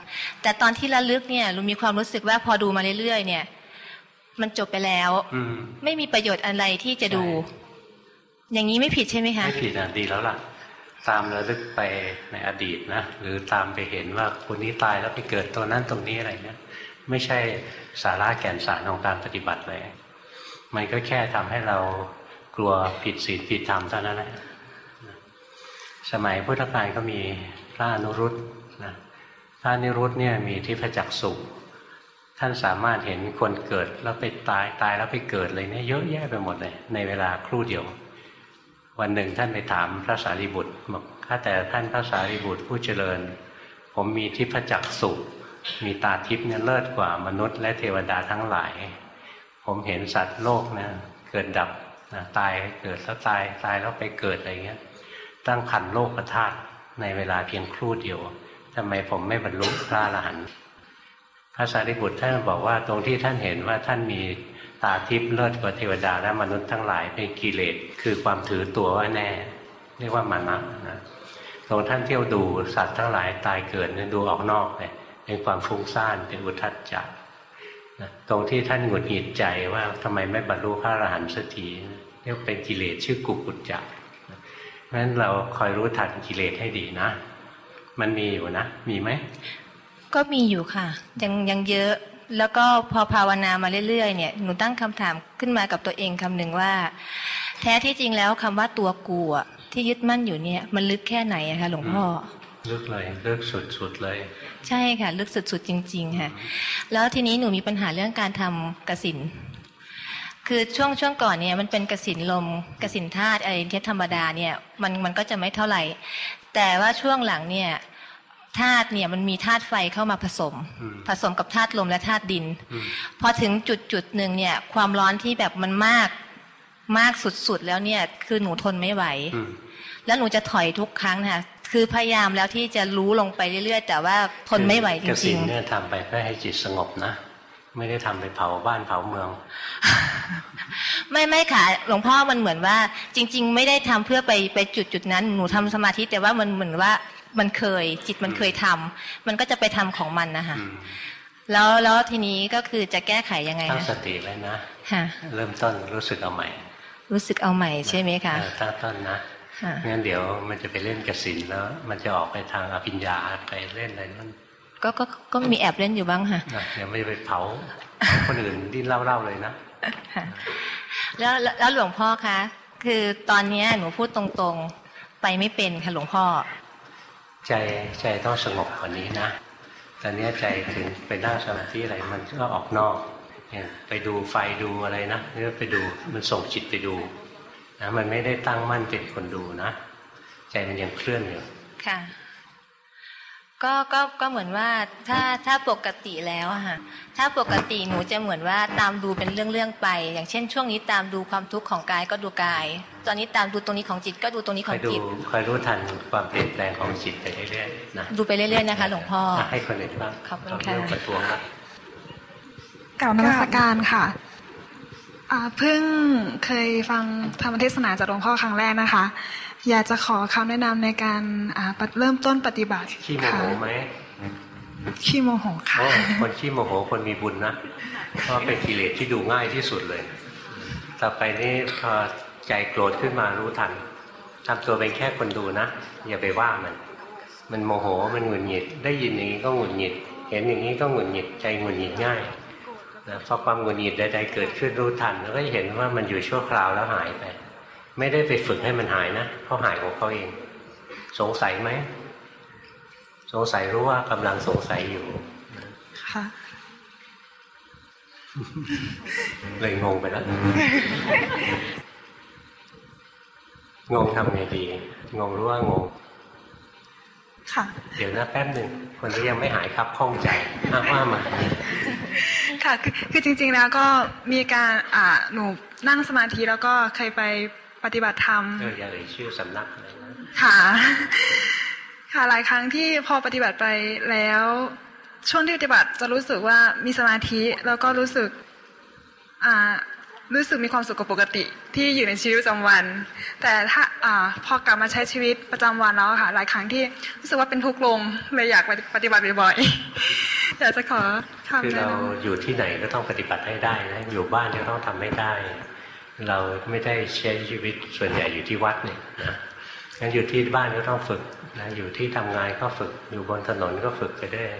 แต่ตอนที่ระลึกเนี่ยเรามีความรู้สึกว่าพอดูมาเรื่อยๆเนี่ย มันจบไปแล้ว อืมไม่มีประโยชน์อะไรที่จะดู อย่างนี้ไม่ผิดใช่ไหมคะไม่ผิดอะดีแล้วล่ะ ตามระลึกไปในอดีตนะหรือตามไปเห็นว่าคนนี้ตายแล้วไปเกิดตัวนั้นตรงนี้อะไรเนี่ยไม่ใช่สาระแก่นสารของการปฏิบัติเลย มันก็แค่ทำให้เรากลัวผิดศีลผิดธรรมเท่านั้นแหละสมัยพุทธกาลก็มีพระอนุรุตนะพระอนุรุตเนี่ยมีที่พระจักสุ ท่านสามารถเห็นคนเกิดแล้วไปตายตายแล้วไปเกิดเลยเนี่ยเยอะแยะไปหมดเลย ในเวลาครู่เดียว วันหนึ่งท่านไปถามพระสารีบุตรบอกถ้าแต่ท่านพระสารีบุตรผู้เจริญ ผมมีทิพจักสุมีตาทิพย์เนี่ยเลิศกว่ามนุษย์และเทวดาทั้งหลาย ผมเห็นสัตว์โลกนะเกิดดับนะตายเกิดแล้วตายตายแล้วไปเกิดอะไรเงี้ยตั้งพันโลกประทาตในเวลาเพียงครู่เดียวทำไมผมไม่บรรลุพระอรหันต์ พระสารีบุตรท่านบอกว่าตรงที่ท่านเห็นว่าท่านมีตาทิพย์เลิศกว่าเทวดาและมนุษย์ทั้งหลายเป็นกิเลสคือความถือตัวว่าแน่ เรียกว่ามานะนะตรงท่านเที่ยวดูสัตว์ทั้งหลายตายเกิดเนี่ยดูออกนอกเลยเป็นความฟุ้งซ่านเป็นอุทัจจะนะตรงที่ท่านหงุดหงิดใจว่าทำไมไม่บรรลุพระอรหันต์สักทีเรียกเป็นกิเลสชื่อกุกุจจะเพราะฉะนั้นเราคอยรู้ทันกิเลสให้ดีนะ มันมีอยู่นะ มีไหม ก็มีอยู่ค่ะ ยังยังเยอะแล้วก็พอภาวนามาเรื่อยๆเนี่ยหนูตั้งคำถามขึ้นมากับตัวเองคำหนึ่งว่า แท้ที่จริงแล้วคำว่าตัวกูอะที่ยึดมั่นอยู่เนี่ย มันลึกแค่ไหนอะคะหลวงพ่อลึกเลยลึกสุดๆเลย ใช่ค่ะ ลึกสุดๆจริง ๆ ค่ะ แล้วทีนี้หนูมีปัญหาเรื่องการทำกสินคือช่วงช่วงก่อนเนี่ยมันเป็นกสินลมกสินธาตุอะไรที่ธรรมดาเนี่ย มันมันก็จะไม่เท่าไหร่ แต่ว่าช่วงหลังเนี่ย ธาตุเนี่ยมันมีธาตุไฟเข้ามาผสม ผสมกับธาตุลมและธาตุดิน พอถึงจุดจุดหนึ่งเนี่ย ความร้อนที่แบบมันมากมากสุดๆแล้วเนี่ย คือหนูทนไม่ไหว แล้วหนูจะถอยทุกครั้งนะคะคือพยายามแล้วที่จะรู้ลงไปเรื่อยๆ แต่ว่าทนไม่ไหวจกสิริงนเนี่ยทำไปเพื่อให้จิตสงบนะไม่ได้ทำไปเผาบ้านเผาเมืองๆไม่ไม่ค่ะหลวงพ่อมันเหมือนว่า จริง ๆ ไม่ได้ทำเพื่อไปไปจุดจุดๆนั้น หนูทำสมาธิแต่ว่ามันเหมือนว่า มันเคย จิตมันเคยทำมันก็จะไปทำของมันนะคะแล้วแล้วทีนี้ก็คือจะแก้ไขยังไงตั้งคะสติไว้นะค่ะเริ่มต้นรู้สึกเอาใหม่ รู้สึกเอาใหม่ใช่ไหมคะเออตั้งต้นนะค่ะงั้นเดี๋ยวมันจะไปเล่นกสินแล้ว มันจะออกไปทางอภิญญาไปเล่นอะไรนั่นก็ก็ก็มีแอบเล่นอยู่บ้างค่ะนะเดี๋ยวไม่ไปเผาเผาคนอื่นดิ้นเล่าๆเลยนะแล้วแล้วแล้วหลวงพ่อคะคือตอนเนี้ยหนูพูดตรงๆ ไปไม่เป็นค่ะหลวงพ่อ ใจใจต้องสงบกว่านี้นะตอนนี้ใจถึงไปนั่งสมาธิอะไรมันก็ออกนอกอย่างไปดูไฟดูอะไรนะนี่ไปดูมันส่งจิตไปดูนะมันไม่ได้ตั้งมั่นเป็นคนดูนะ ใจมันยังเคลื่อนอยู่ค่ะ ก็ก็ก็เหมือนว่าถ้าถ้าปกติแล้วอะค่ะถ้าปกติหนูจะเหมือนว่าตามดูเป็นเรื่องๆไป อย่างเช่น ช่วงนี้ตามดูความทุกข์ของกายก็ดูกาย ตอนนี้ตามดูตรงนี้ของจิตก็ดูตรงนี้คขออยงดูจิตคอยรู้ทันความเปลี่ยนแปลงของจิตไปเรื่อยๆนะดูไปเรื่อยๆนะคะหลวงพ่ออะให้คนอื่นบ้างขอบคุณเราค่ะเริ่มประท้วงแล้วกล่าวนมัสการค่ะอ่าเพิ่งเคยฟังธรรมเทศนาจากหลวงพ่อครั้งแรกนะคะ อยากจะขอคำแนะนำในการอ่าเริ่มต้นปฏิบัติขี้โมค่ะโหไหมขี้โมโหค่ะโอ้คนขี้โมโหคนมีบุญนะเพราะเป็นกิเลสที่ดูง่ายที่สุดเลย ต่อไปนี้พอใจโกรธขึ้นมารู้ทันทำตัวเป็นแค่คนดูนะ อย่าไปว่ามัน มันโมโหมันหงุดหงิด ได้ยินอย่างนี้ก็หงุดหงิด เห็นอย่างนี้ก็หงุดหงิดใจหงุดหงิดง่ายนะพอความหงุดหงิดใดๆเกิดขึ้นรู้ทันแล้วก็เห็นว่ามันอยู่ชั่วคราวแล้วหายไป ไม่ได้ไปฝึกให้มันหายนะเขาหายของเขาเอง สงสัยไหม สงสัยรู้ว่ากำลังสงสัยอยู่ค่ะเลยงงไปแล้วงงทำไงดี งงรู้ว่างง ค่ะ เดี๋ยวนะแป๊บหนึ่งคนนี้ยังไม่หายครับข้องใจอ้าวว่ามาค่ะคือคือจริงๆแล้วก็มีการอ่าหนูนั่งสมาธิแล้วก็เคยไป ปฏิบัติธรรมเอออย่าเอ่ยชื่อสำนักอะไรนะค่ะ ค่ะหลายครั้งที่พอปฏิบัติไปแล้ว ช่วงที่ปฏิบัติจะรู้สึกว่ามีสมาธิแล้วก็รู้สึก อ่ารู้สึกมีความสุขกับปกติที่อยู่ในชีวิตประจำวัน แต่ถ้าอ่าพอกลับมาใช้ชีวิตประจำวันแล้วอะค่ะ หลายครั้งที่รู้สึกว่าเป็นทุกข์ลงเลยอยากปฏิบัติบ่อยๆอยากจะขอคือคำแนะเรานำอยู่ที่ไหนก็ต้องปฏิบัติให้ได้นะอยู่บ้านก็ต้องทำให้ได้ เราไม่ได้ใช้ชีวิตส่วนใหญ่อยู่ที่วัดเนี่ยนะงั้นอยู่ที่บ้านก็ต้องฝึกนะอยู่ที่ทำงานก็ฝึกอยู่บนถนนก็ฝึกไปด้วย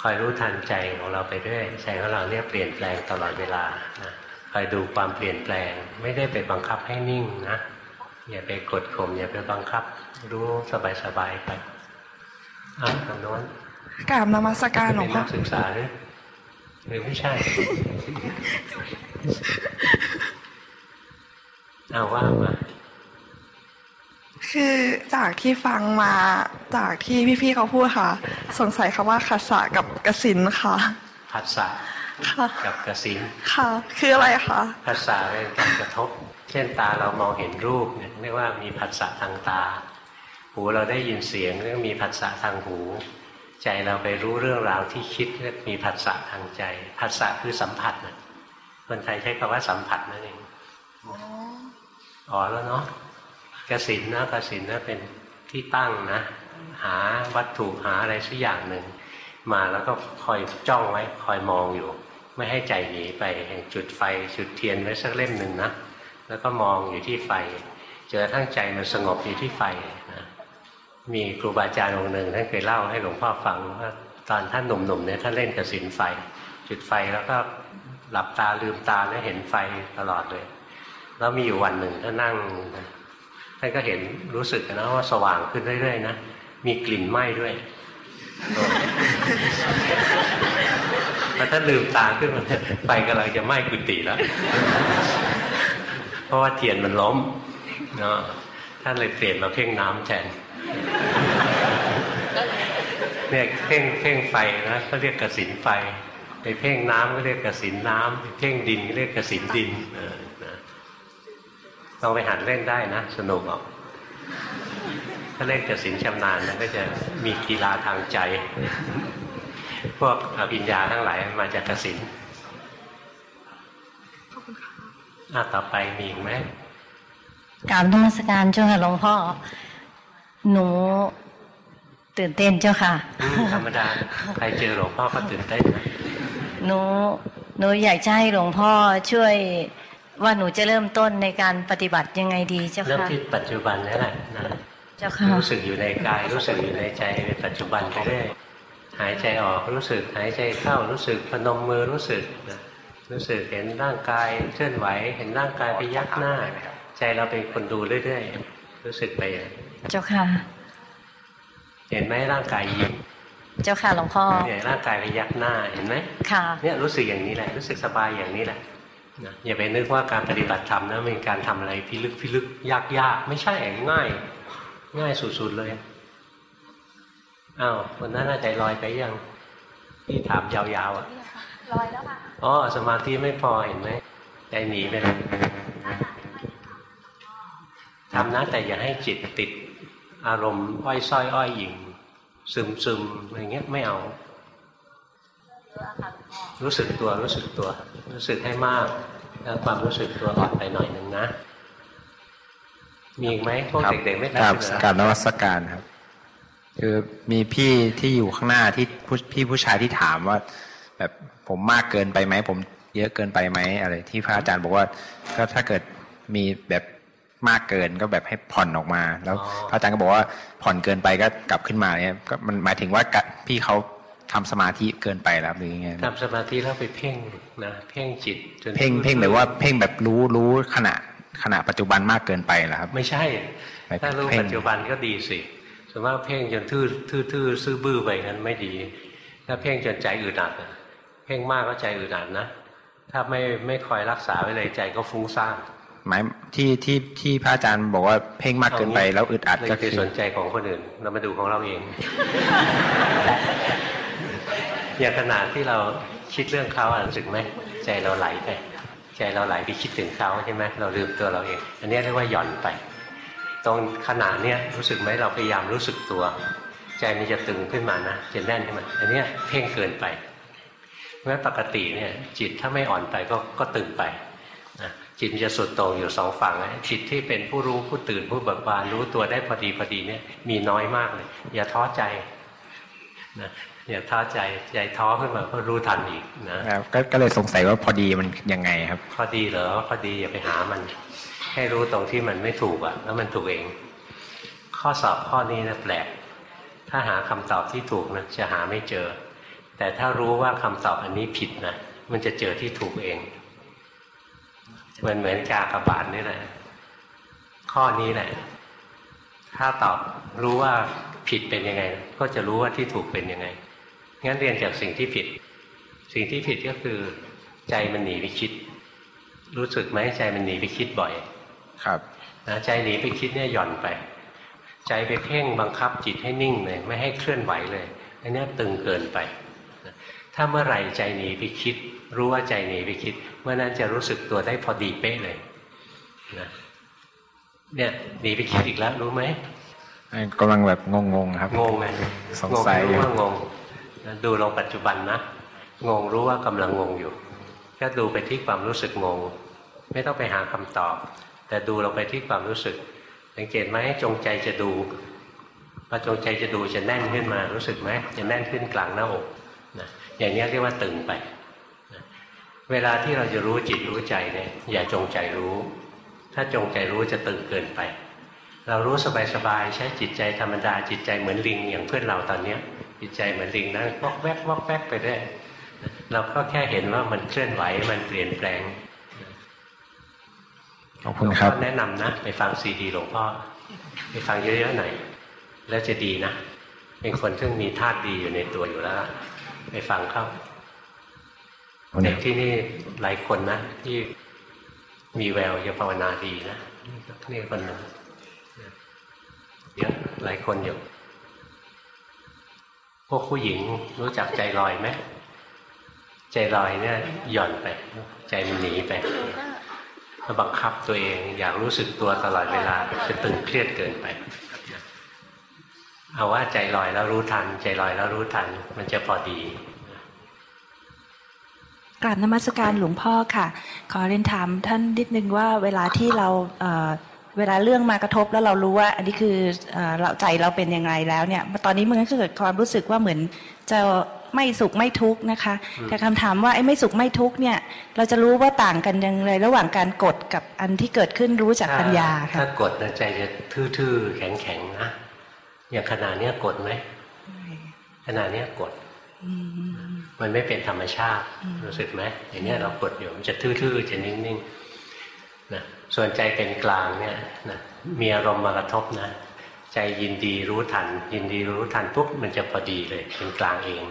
คอยรู้ทันใจของเราไปด้วยใจของเราเนี่ยเปลี่ยนแปลงตลอดเวลานะคอยดูความเปลี่ยนแปลง ไม่ได้ไปบังคับให้นิ่งนะอย่าไปกดข่มอย่าไปบังคับ รู้สบายๆไปอะทางโน้นกราบนมัสการหลวงเป็นพ่อนักศึกษาหรือหรือไม่ใช่ เอาว่ามาคือจากที่ฟังมาจากที่พี่ๆเขาพูดค่ะ สงสัยคำว่าขัสสะกับกสินค่ะผัสสะค่ะกับกสินค่ะ คืออะไรคะผัสสะเป็นการกระทบ เช่นตาเรามองเห็นรูปเนี่ยเรียกว่ามีผัสสะทางตา หูเราได้ยินเสียงเรียกมีผัสสะทางหู ใจเราไปรู้เรื่องราวที่คิดเรียกมีผัสสะทางใจผัสสะคือสัมผัสนะคนไทยใช้คำว่าสัมผัสนั่นเอง อ๋อแล้วเนาะกสินนะกสินนะเป็นที่ตั้งนะ หาวัตถุหาอะไรสักอย่างหนึ่งมาแล้วก็คอยจ้องไว้คอยมองอยู่ ไม่ให้ใจหนีไปจุดไฟจุดเทียนไว้สักเล่มหนึ่งนะแล้วก็มองอยู่ที่ไฟเจอทั้งใจมันสงบอยู่ที่ไฟนะมีครูบาอาจารย์องค์หนึ่งท่านเคยเล่าให้หลวงพ่อฟังว่าตอนท่านหนุ่มๆเนี่ยท่านเล่นกระสินไฟ จุดไฟแล้วก็หลับตาลืมตาแล้วเห็นไฟตลอดเลย แล้วมีอยู่วันหนึ่งท่านนั่งท่านก็เห็นรู้สึกนะว่าสว่างขึ้นเรื่อยๆนะมีกลิ่นไหม้ด้วยพอท่านลืมตาขึ้นมาไฟกำลังจะไหม้กุฏิแล้ว เพราะว่าเทียนมันล้มเนาะท่านเลยเปลี่ยนมาเพ่งน้ำแทนเนี่ยเพ่งเพ่งไฟนะเขาเรียกกระสินไฟ ไปเพ่งน้ำก็เรียกกระสินน้ำเพ่งดินก็เรียกกระสินดินเอ ลองไปหัดเล่นได้นะ สนุกออกถ้าเล่นกสินชำนาญนะก็จะมีกีฬาทางใจ พวกอภิญญาทั้งหลายมาจากกสินอะต่อไปมีอีกไหมกราบนมัสการเจ้าค่ะหลวงพ่อ หนูตื่นเต้นเจ้าค่ะ ธรรมดา ใครเจอหลวงพ่อก็ตื่นเต้นนะหนูหนูอยากจะให้หลวงพ่อช่วย ว่าหนูจะเริ่มต้นในการปฏิบัติยังไงดีเจ้าเริ่มค่ะที่ปัจจุบันนี่แหละนะเจ้าค่ะรู้สึกอยู่ในกาย รู้สึกอยู่ในใจเป็นปัจจุบันไปเรื่อยหายใจออกรู้สึกหายใจเข้ารู้สึกพนมมือรู้สึกนะรู้สึกเห็นร่างกายเคลื่อนไหว เห็นร่างกายไปยักหน้า ใจเราเป็นคนดูเรื่อยๆรู้สึกไปเจ้าค่ะ เห็นไหมร่างกายยิ้มเจ้าค่ะหลวงพ่อเนี่ยร่างกายไปยักหน้าเห็นไหมค่ะเนี่ยรู้สึกอย่างนี้แหละรู้สึกสบายอย่างนี้แหละ นะอย่าไปนึกว่าการปฏิบัติธรรมนะเป็นการทำอะไรพิลึกพิลึกยากยากไม่ใช่ง่าย ง่ายสุดๆเลยอ้าวคนนั้นน่าใจลอยไปยังที่ถามยาวๆอะลอยแล้วค่ะอ๋อสมาธิไม่พอเห็นไหมใจหนีไปเลยทำนะแต่อย่าให้จิตติดอารมณ์อ้อยส้อยอ้อยหยิงซึมซึมอะไรเงี้ยไม่เอา รู้สึกตัวรู้สึกตัว รู้สึกให้มากแล้วความรู้สึกตัวอ่อนไปหน่อยหนึ่งนะ มีอีกไหมพวกเด็กๆไม่คทำรับเหรอกราบนวัสการครับ คือมีพี่ที่อยู่ข้างหน้าที่ผู้พี่ผู้ชายที่ถามว่า แบบผมมากเกินไปไหมผมเยอะเกินไปไหมอะไร ที่พระอาจารย์บอกว่า ก็ถ้าเกิดมีแบบมากเกินก็แบบให้ผ่อนออกมา แล้วพระอาจารย์ก็บอกว่าผ่อนเกินไปก็กลับขึ้นมาเนี่ยก็มันหมายถึงว่ากะพี่เขา ทำสมาธิเกินไปแล้วหรือยังไงทำสมาธิแล้วไปเพ่งนะเพ่งจิตจนเพ่งเพ่งแบบว่าเพ่งแบบรู้รู้ขณะขณะปัจจุบันมากเกินไปเหรอครับ ไม่ใช่ไปถ้ารู้เพ่งปัจจุบันก็ดีสิส่วนมากเพ่งจนทื่อทื่อทื่อซื่อบื้อไปงั้นไม่ดี ถ้าเพ่งจนใจอึดอัดอะเพ่งมากก็ใจอึดอัดนะถ้าไม่ไม่คอยรักษาไว้เลยใจก็ฟุ้งซ่านหมายที่ที่ที่พระอาจารย์บอกว่าเพ่งมากเกินไปแล้วอึดอัดเลยก็ไปคือสนใจของคนอื่น เรามาดูของเราเอง อย่างขนาดที่เราคิดเรื่องเขาอะรู้สึกไหมใจเราไหลไป ใจเราไหลไปคิดถึงเขาใช่ไหมเราลืมตัวเราเอง อันนี้เรียกว่าหย่อนไป ตรงขนาดเนี้ยรู้สึกไหมเราพยายามรู้สึกตัว ใจมันจะตึงขึ้นมานะจะแน่นขึ้นมาอันนี้เพ่งเกินไปเพราะปกติเนี่ยจิตถ้าไม่อ่อนไปก็ก็ตึงไปนะจิตจะสุดโต่งอยู่สองฝั่งจิตที่เป็นผู้รู้ผู้ตื่นผู้เบิกบานรู้ตัวได้พอดีพอดีเนี่ยมีน้อยมากเลยอย่าท้อใจนะ อย่าท้อใจใจท้อขึ้นมาก็รู้ทันอีกนะก็เลยสงสัยว่าพอดีมันยังไงครับ พอดีเหรอพอดีอย่าไปหามัน ให้รู้ตรงที่มันไม่ถูกอะแล้วมันถูกเอง ข้อสอบข้อนี้นะแปลก ถ้าหาคำตอบที่ถูกนะจะหาไม่เจอ แต่ถ้ารู้ว่าคำตอบอันนี้ผิดนะมันจะเจอที่ถูกเองเหมือนเหมือนกากบาทนี่แหละข้อนี้แหละ ถ้าตอบรู้ว่าผิดเป็นยังไง ก็จะรู้ว่าที่ถูกเป็นยังไง งั้นเรียนจากสิ่งที่ผิด สิ่งที่ผิดก็คือ ใจมันหนีไปคิด รู้สึกไหมใจมันหนีไปคิดบ่อย ครับนะใจหนีไปคิดเนี่ยหย่อนไป ใจไปเพ่งบังคับจิตให้นิ่งเลยไม่ให้เคลื่อนไหวเลยอันนี้ตึงเกินไป ถ้าเมื่อไหร่ใจหนีไปคิด รู้ว่าใจหนีไปคิด เมื่อนั้นจะรู้สึกตัวได้พอดีเป๊ะเลยนะเนี่ยหนีไปคิดอีกแล้วรู้ไหมกำลังแบบงงๆครับ งงไงสงสัยรู้ว่างง ดูลงปัจจุบันนะงงรู้ว่ากำลังงงอยู่ ก็ดูไปที่ความรู้สึกงง ไม่ต้องไปหาคำตอบ แต่ดูลงไปที่ความรู้สึก สังเกตไหมจงใจจะดูพอจงใจจะดูจะแน่นขึ้นมารู้สึกไหมจะแน่นขึ้นกลางหน้าอกนะอย่างนี้เรียกว่าตึงไปนะเวลาที่เราจะรู้จิตรู้ใจเนี่ยอย่าจงใจรู้ ถ้าจงใจรู้จะตึงเกินไป เรารู้สบายๆใช้จิตใจธรรมดาจิตใจเหมือนลิงอย่างเพื่อนเราตอนเนี้ย จิตใจเหมือนลิงนะวอกแวกวอกแวกไปได้เราก็แค่เห็นว่ามันเคลื่อนไหวมันเปลี่ยนแปลงขอบคุณครับแนะนำนะ ไปฟังซีดีหลวงพ่อไปฟังเยอะๆหน่อยแล้วจะดีนะ เป็นคนที่มีธาตุดีอยู่ในตัวอยู่แล้วไปฟังเข้าเด็กที่นี่หลายคนนะ ที่มีแววจะภาวนาดีนะนี่คนนึงเยอะหลายคนอยู่ พวกผู้หญิงรู้จักใจลอยไหมใจลอยเนี่ยหย่อนไป ใจมันหนีไปมาบังคับตัวเองอยากรู้สึกตัวตลอดเวลาจะตึงเครียดเกินไป เอาว่าใจลอยแล้วรู้ทัน ใจลอยแล้วรู้ทัน มันจะพอดีกราบนมัสการหลวงพ่อค่ะ ขอเรียนถามท่านนิดนึงว่าเวลาที่เรา เวลาเรื่องมากระทบแล้วเรารู้ว่า อันนี้คือเราใจเราเป็นยังไงแล้วเนี่ย ตอนนี้มันก็เกิดความรู้สึกว่าเหมือนจะไม่สุขไม่ทุกข์นะคะ แต่คำถามว่าไอ้ไม่สุขไม่ทุกข์เนี่ย เราจะรู้ว่าต่างกันยังไงระหว่างการกดกับอันที่เกิดขึ้นรู้จากปัญญาค่ะถ้ากดนะใจจะทื่อๆแข็งๆนะอย่างขนาดนี้กดไหมขนาดนี้กดมันไม่เป็นธรรมชาติรู้สึกไหมอย่างนี้เรากดอยู่มันจะทื่อๆจะนิ่งๆนะ ส่วนใจเป็นกลางเนี่ยนะมีอารมณ์มากระทบนะ ใจยินดีรู้ทัน ยินดีรู้ทันปุ๊บมันจะพอดีเลยเป็นกลางเอง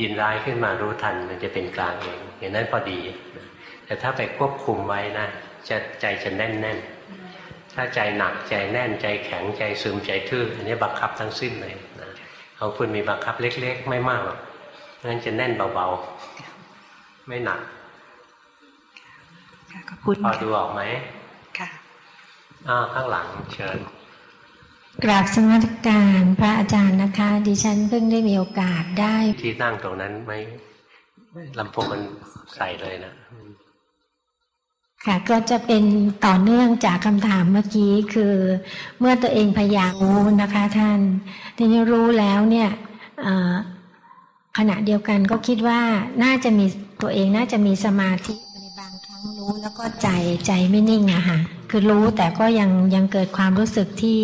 ยินร้ายขึ้นมารู้ทันมันจะเป็นกลางเองอย่างนั้นพอดี แต่ถ้าไปควบคุมไว้นะจะใจจะแน่นแน่นถ้าใจหนักใจแน่นใจแข็งใจซึมใจทื่ออันนี้บังคับทั้งสิ้นเลยนะของคุณมีบังคับเล็ก ๆ ไม่มากหรอกงั้นจะแน่นเบาๆไม่หนักพอดูออกไหมค่ะ อ้าวข้างหลังเชิญกราบสมัครการพระอาจารย์นะคะ ดิฉันเพิ่งได้มีโอกาสได้ ที่นั่งตรงนั้นไม่ลำโพงมันใส่เลยนะ ค่ะ ก็จะเป็นต่อเนื่องจากคำถามเมื่อกี้คือ เมื่อตัวเองพยายามรู้นะคะ ท่านทีนี้รู้แล้วเนี่ยขณะเดียวกันก็คิดว่าน่าจะมีตัวเองน่าจะมีสมาธิ แล้วก็ใจใจไม่นิ่งอะค่ะคือรู้แต่ก็ยังยังเกิดความรู้สึกที่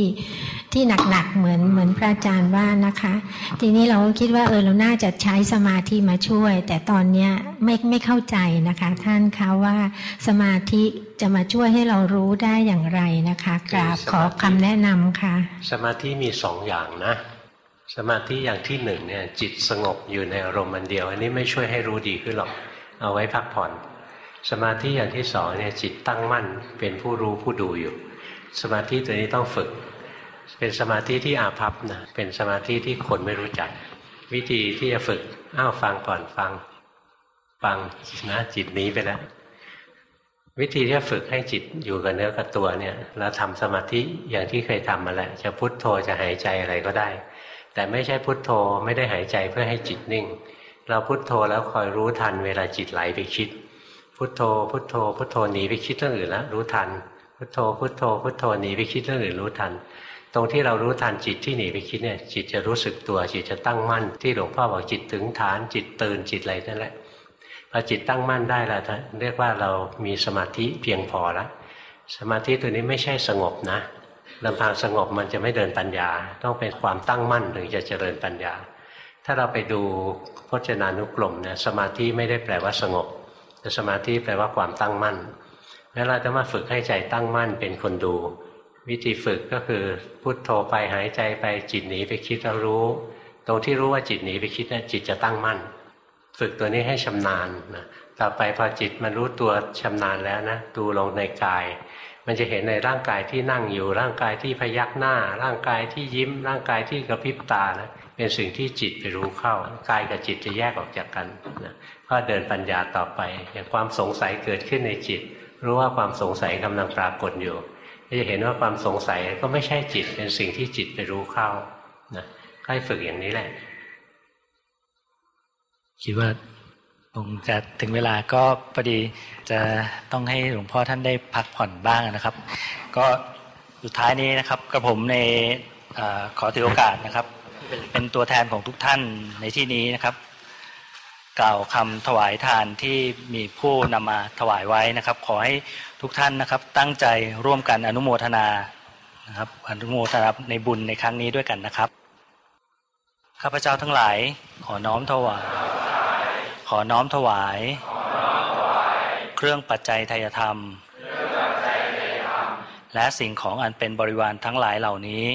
ที่หนักๆเหมือนเหมือนพระอาจารย์ว่านะคะ ทีนี้เราก็คิดว่าเออเราน่าจะใช้สมาธิมาช่วย แต่ตอนเนี้ยไม่ไม่เข้าใจนะคะ ท่านคะว่าสมาธิจะมาช่วยให้เรารู้ได้อย่างไรนะคะกราบขอคำแนะนำค่ะ สมาธิมีสองอย่างนะ สมาธิอย่างที่หนึ่งเนี่ยจิตสงบอยู่ในอารมณ์มันเดียว อันนี้ไม่ช่วยให้รู้ดีขึ้นหรอกเอาไว้พักผ่อน สมาธิอย่างที่สองเนี่ยจิตตั้งมั่นเป็นผู้รู้ผู้ดูอยู่ สมาธิตัวนี้ต้องฝึก เป็นสมาธิที่อาภัพนะเป็นสมาธิที่คนไม่รู้จัก วิธีที่จะฝึกอ้าวฟังก่อนฟังฟังนะจิตนี้ไปแล้ววิธีที่จะฝึกให้จิตอยู่กับเนื้อกับตัวเนี่ยเราทำสมาธิอย่างที่เคยทำมาแล้วจะพุทโธจะหายใจอะไรก็ได้ แต่ไม่ใช่พุทโธไม่ได้หายใจเพื่อให้จิตนิ่ง เราพุทโธแล้วคอยรู้ทันเวลาจิตไหลไปคิด พุทโธพุทโธพุทโธหนีไปคิดเรื่องอื่นแล้วรู้ทัน พุทโธพุทโธพุทโธหนีไปคิดเรื่องอื่นรู้ทัน ตรงที่เรารู้ทันจิตที่หนีไปคิดเนี่ยจิตจะรู้สึกตัวจิตจะตั้งมั่น ที่หลวงพ่อบอกจิตถึงฐานจิตตื่นจิตอะไรนั่นแหละพอจิตตั้งมั่นได้แล้วเรียกว่าเรามีสมาธิเพียงพอแล้วสมาธิตัวนี้ไม่ใช่สงบนะลำพังสงบมันจะไม่เดินปัญญา ต้องเป็นความตั้งมั่นถึงจะเจริญปัญญา ถ้าเราไปดูพจนานุกรมเนี่ยสมาธิไม่ได้แปลว่าสงบ สมาธิแปลว่าความตั้งมั่น แล้วเราจะมาฝึกให้ใจตั้งมั่นเป็นคนดู วิธีฝึกก็คือพุทโธไปหายใจไปจิตหนีไปคิดแล้วรู้ ตรงที่รู้ว่าจิตหนีไปคิดนะจิตจะตั้งมั่น ฝึกตัวนี้ให้ชำนาญนะต่อไปพอจิตมันรู้ตัวชำนาญแล้วนะดูลงในกาย มันจะเห็นในร่างกายที่นั่งอยู่ร่างกายที่พยักหน้า ร่างกายที่ยิ้ม ร่างกายที่กระพริบตานะเป็นสิ่งที่จิตไปรู้เข้ากายกับจิตจะแยกออกจากกันนะ ก็เดินปัญญาต่อไป อย่างความสงสัยเกิดขึ้นในจิต รู้ว่าความสงสัยกำลังปรากฏอยู่จะเห็นว่าความสงสัยก็ไม่ใช่จิตเป็นสิ่งที่จิตไปรู้เข้านะให้ฝึกอย่างนี้แหละ คิดว่าคงจะถึงเวลาก็พอดีจะต้องให้หลวงพ่อท่านได้พักผ่อนบ้างนะครับ ก็สุดท้ายนี้นะครับกระผมในอขอถือโอกาสนะครับ เป็นตัวแทนของทุกท่านในที่นี้นะครับ กล่าวคำถวายทานที่มีผู้นำมาถวายไว้นะครับ ขอให้ทุกท่านนะครับ ตั้งใจร่วมกันอนุโมทนานะครับอนุโมทนาในบุญในครั้งนี้ด้วยกันนะครับข้าพเจ้าทั้งหลายขอน้อมถวาย ขอน้อมถวาย เครื่องปัจจัยทายธรรม และสิ่งของอันเป็นบริวารทั้งหลายเหล่านี้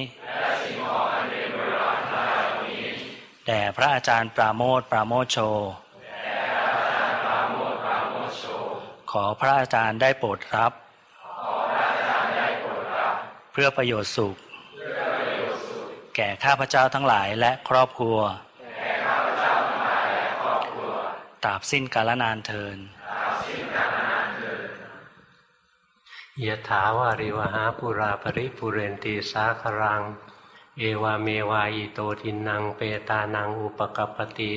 แด่พระอาจารย์ปราโมทปราโมทโช ขอพระอาจารย์ได้โปรดรับ เพื่อประโยชน์สุข แก่ข้าพเจ้าทั้งหลายและครอบครัวตราบสิ้นกาลนานเทินยะถาวาริวหาปุราปริปุเรนตีสาครัง เอวาเมวายโตทินังเปตานังอุปกปติ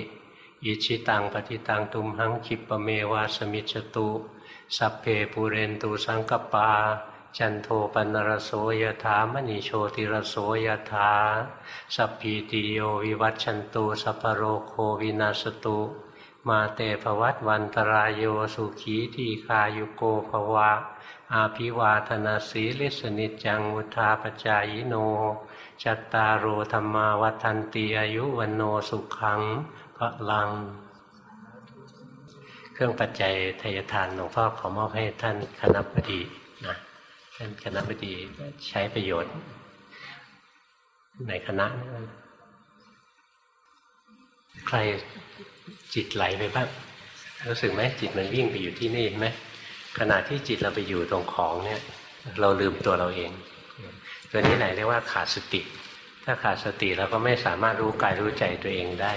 อิจฉิตังปัตถิตังตุมหัง ขิปปะเมวะ สะมิชฌะตุ สัพเพปูเรนตุสังกัปปา จันโทปัณณะระโส ยะถา มะณิ โชติระโส ยะถาสัพพีติโยวิวัชชันตุสัพพะโรโควินัสสะตุมาเต ภะวัตวันตะราโยสุขีทีฆายุโก ภะวะ อะภิวาทะนะสีลิสสะ นิจจัง วุฑฒาปะจายิโน จัตตารโอธรรมาวัฒนตีอายุวันโนสุขังพระลัง เครื่องปัจจัยทายทานหลวงพ่อขอมอบให้ท่านคณะบดีนะท่านคณะบดีใช้ประโยชน์ ในคณะ ใครจิตไหลไปบ้างรู้สึกไหมจิตมันวิ่งไปอยู่ที่นี่ไหมขณะที่จิตเราไปอยู่ตรงของเนี่ย เราลืมตัวเราเอง ตัวนี้ไหนเรียกว่าขาดสติ ถ้าขาดสติเราก็ไม่สามารถรู้กายรู้ใจตัวเองได้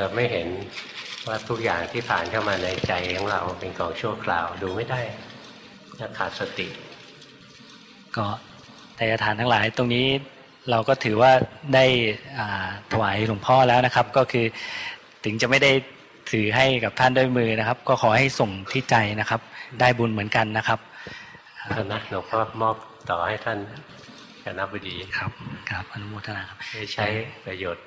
เราไม่เห็น ว่าทุกอย่างที่ผ่านเข้ามาในใจของเราเป็นของชั่วคราวดูไม่ได้ถ้าขาดสติ ก็แต่ทานทั้งหลายตรงนี้เราก็ถือว่าได้ถวายหลวงพ่อแล้วนะครับ ก็คือถึงจะไม่ได้ถือให้กับท่านด้วยมือนะครับ ก็ขอให้ส่งที่ใจนะครับ ได้บุญเหมือนกันนะครับท่านนะหลวงพ่อมอบต่อให้ท่านคณะบดีครับครับอนุโมทนาครับใช้ประโยชน์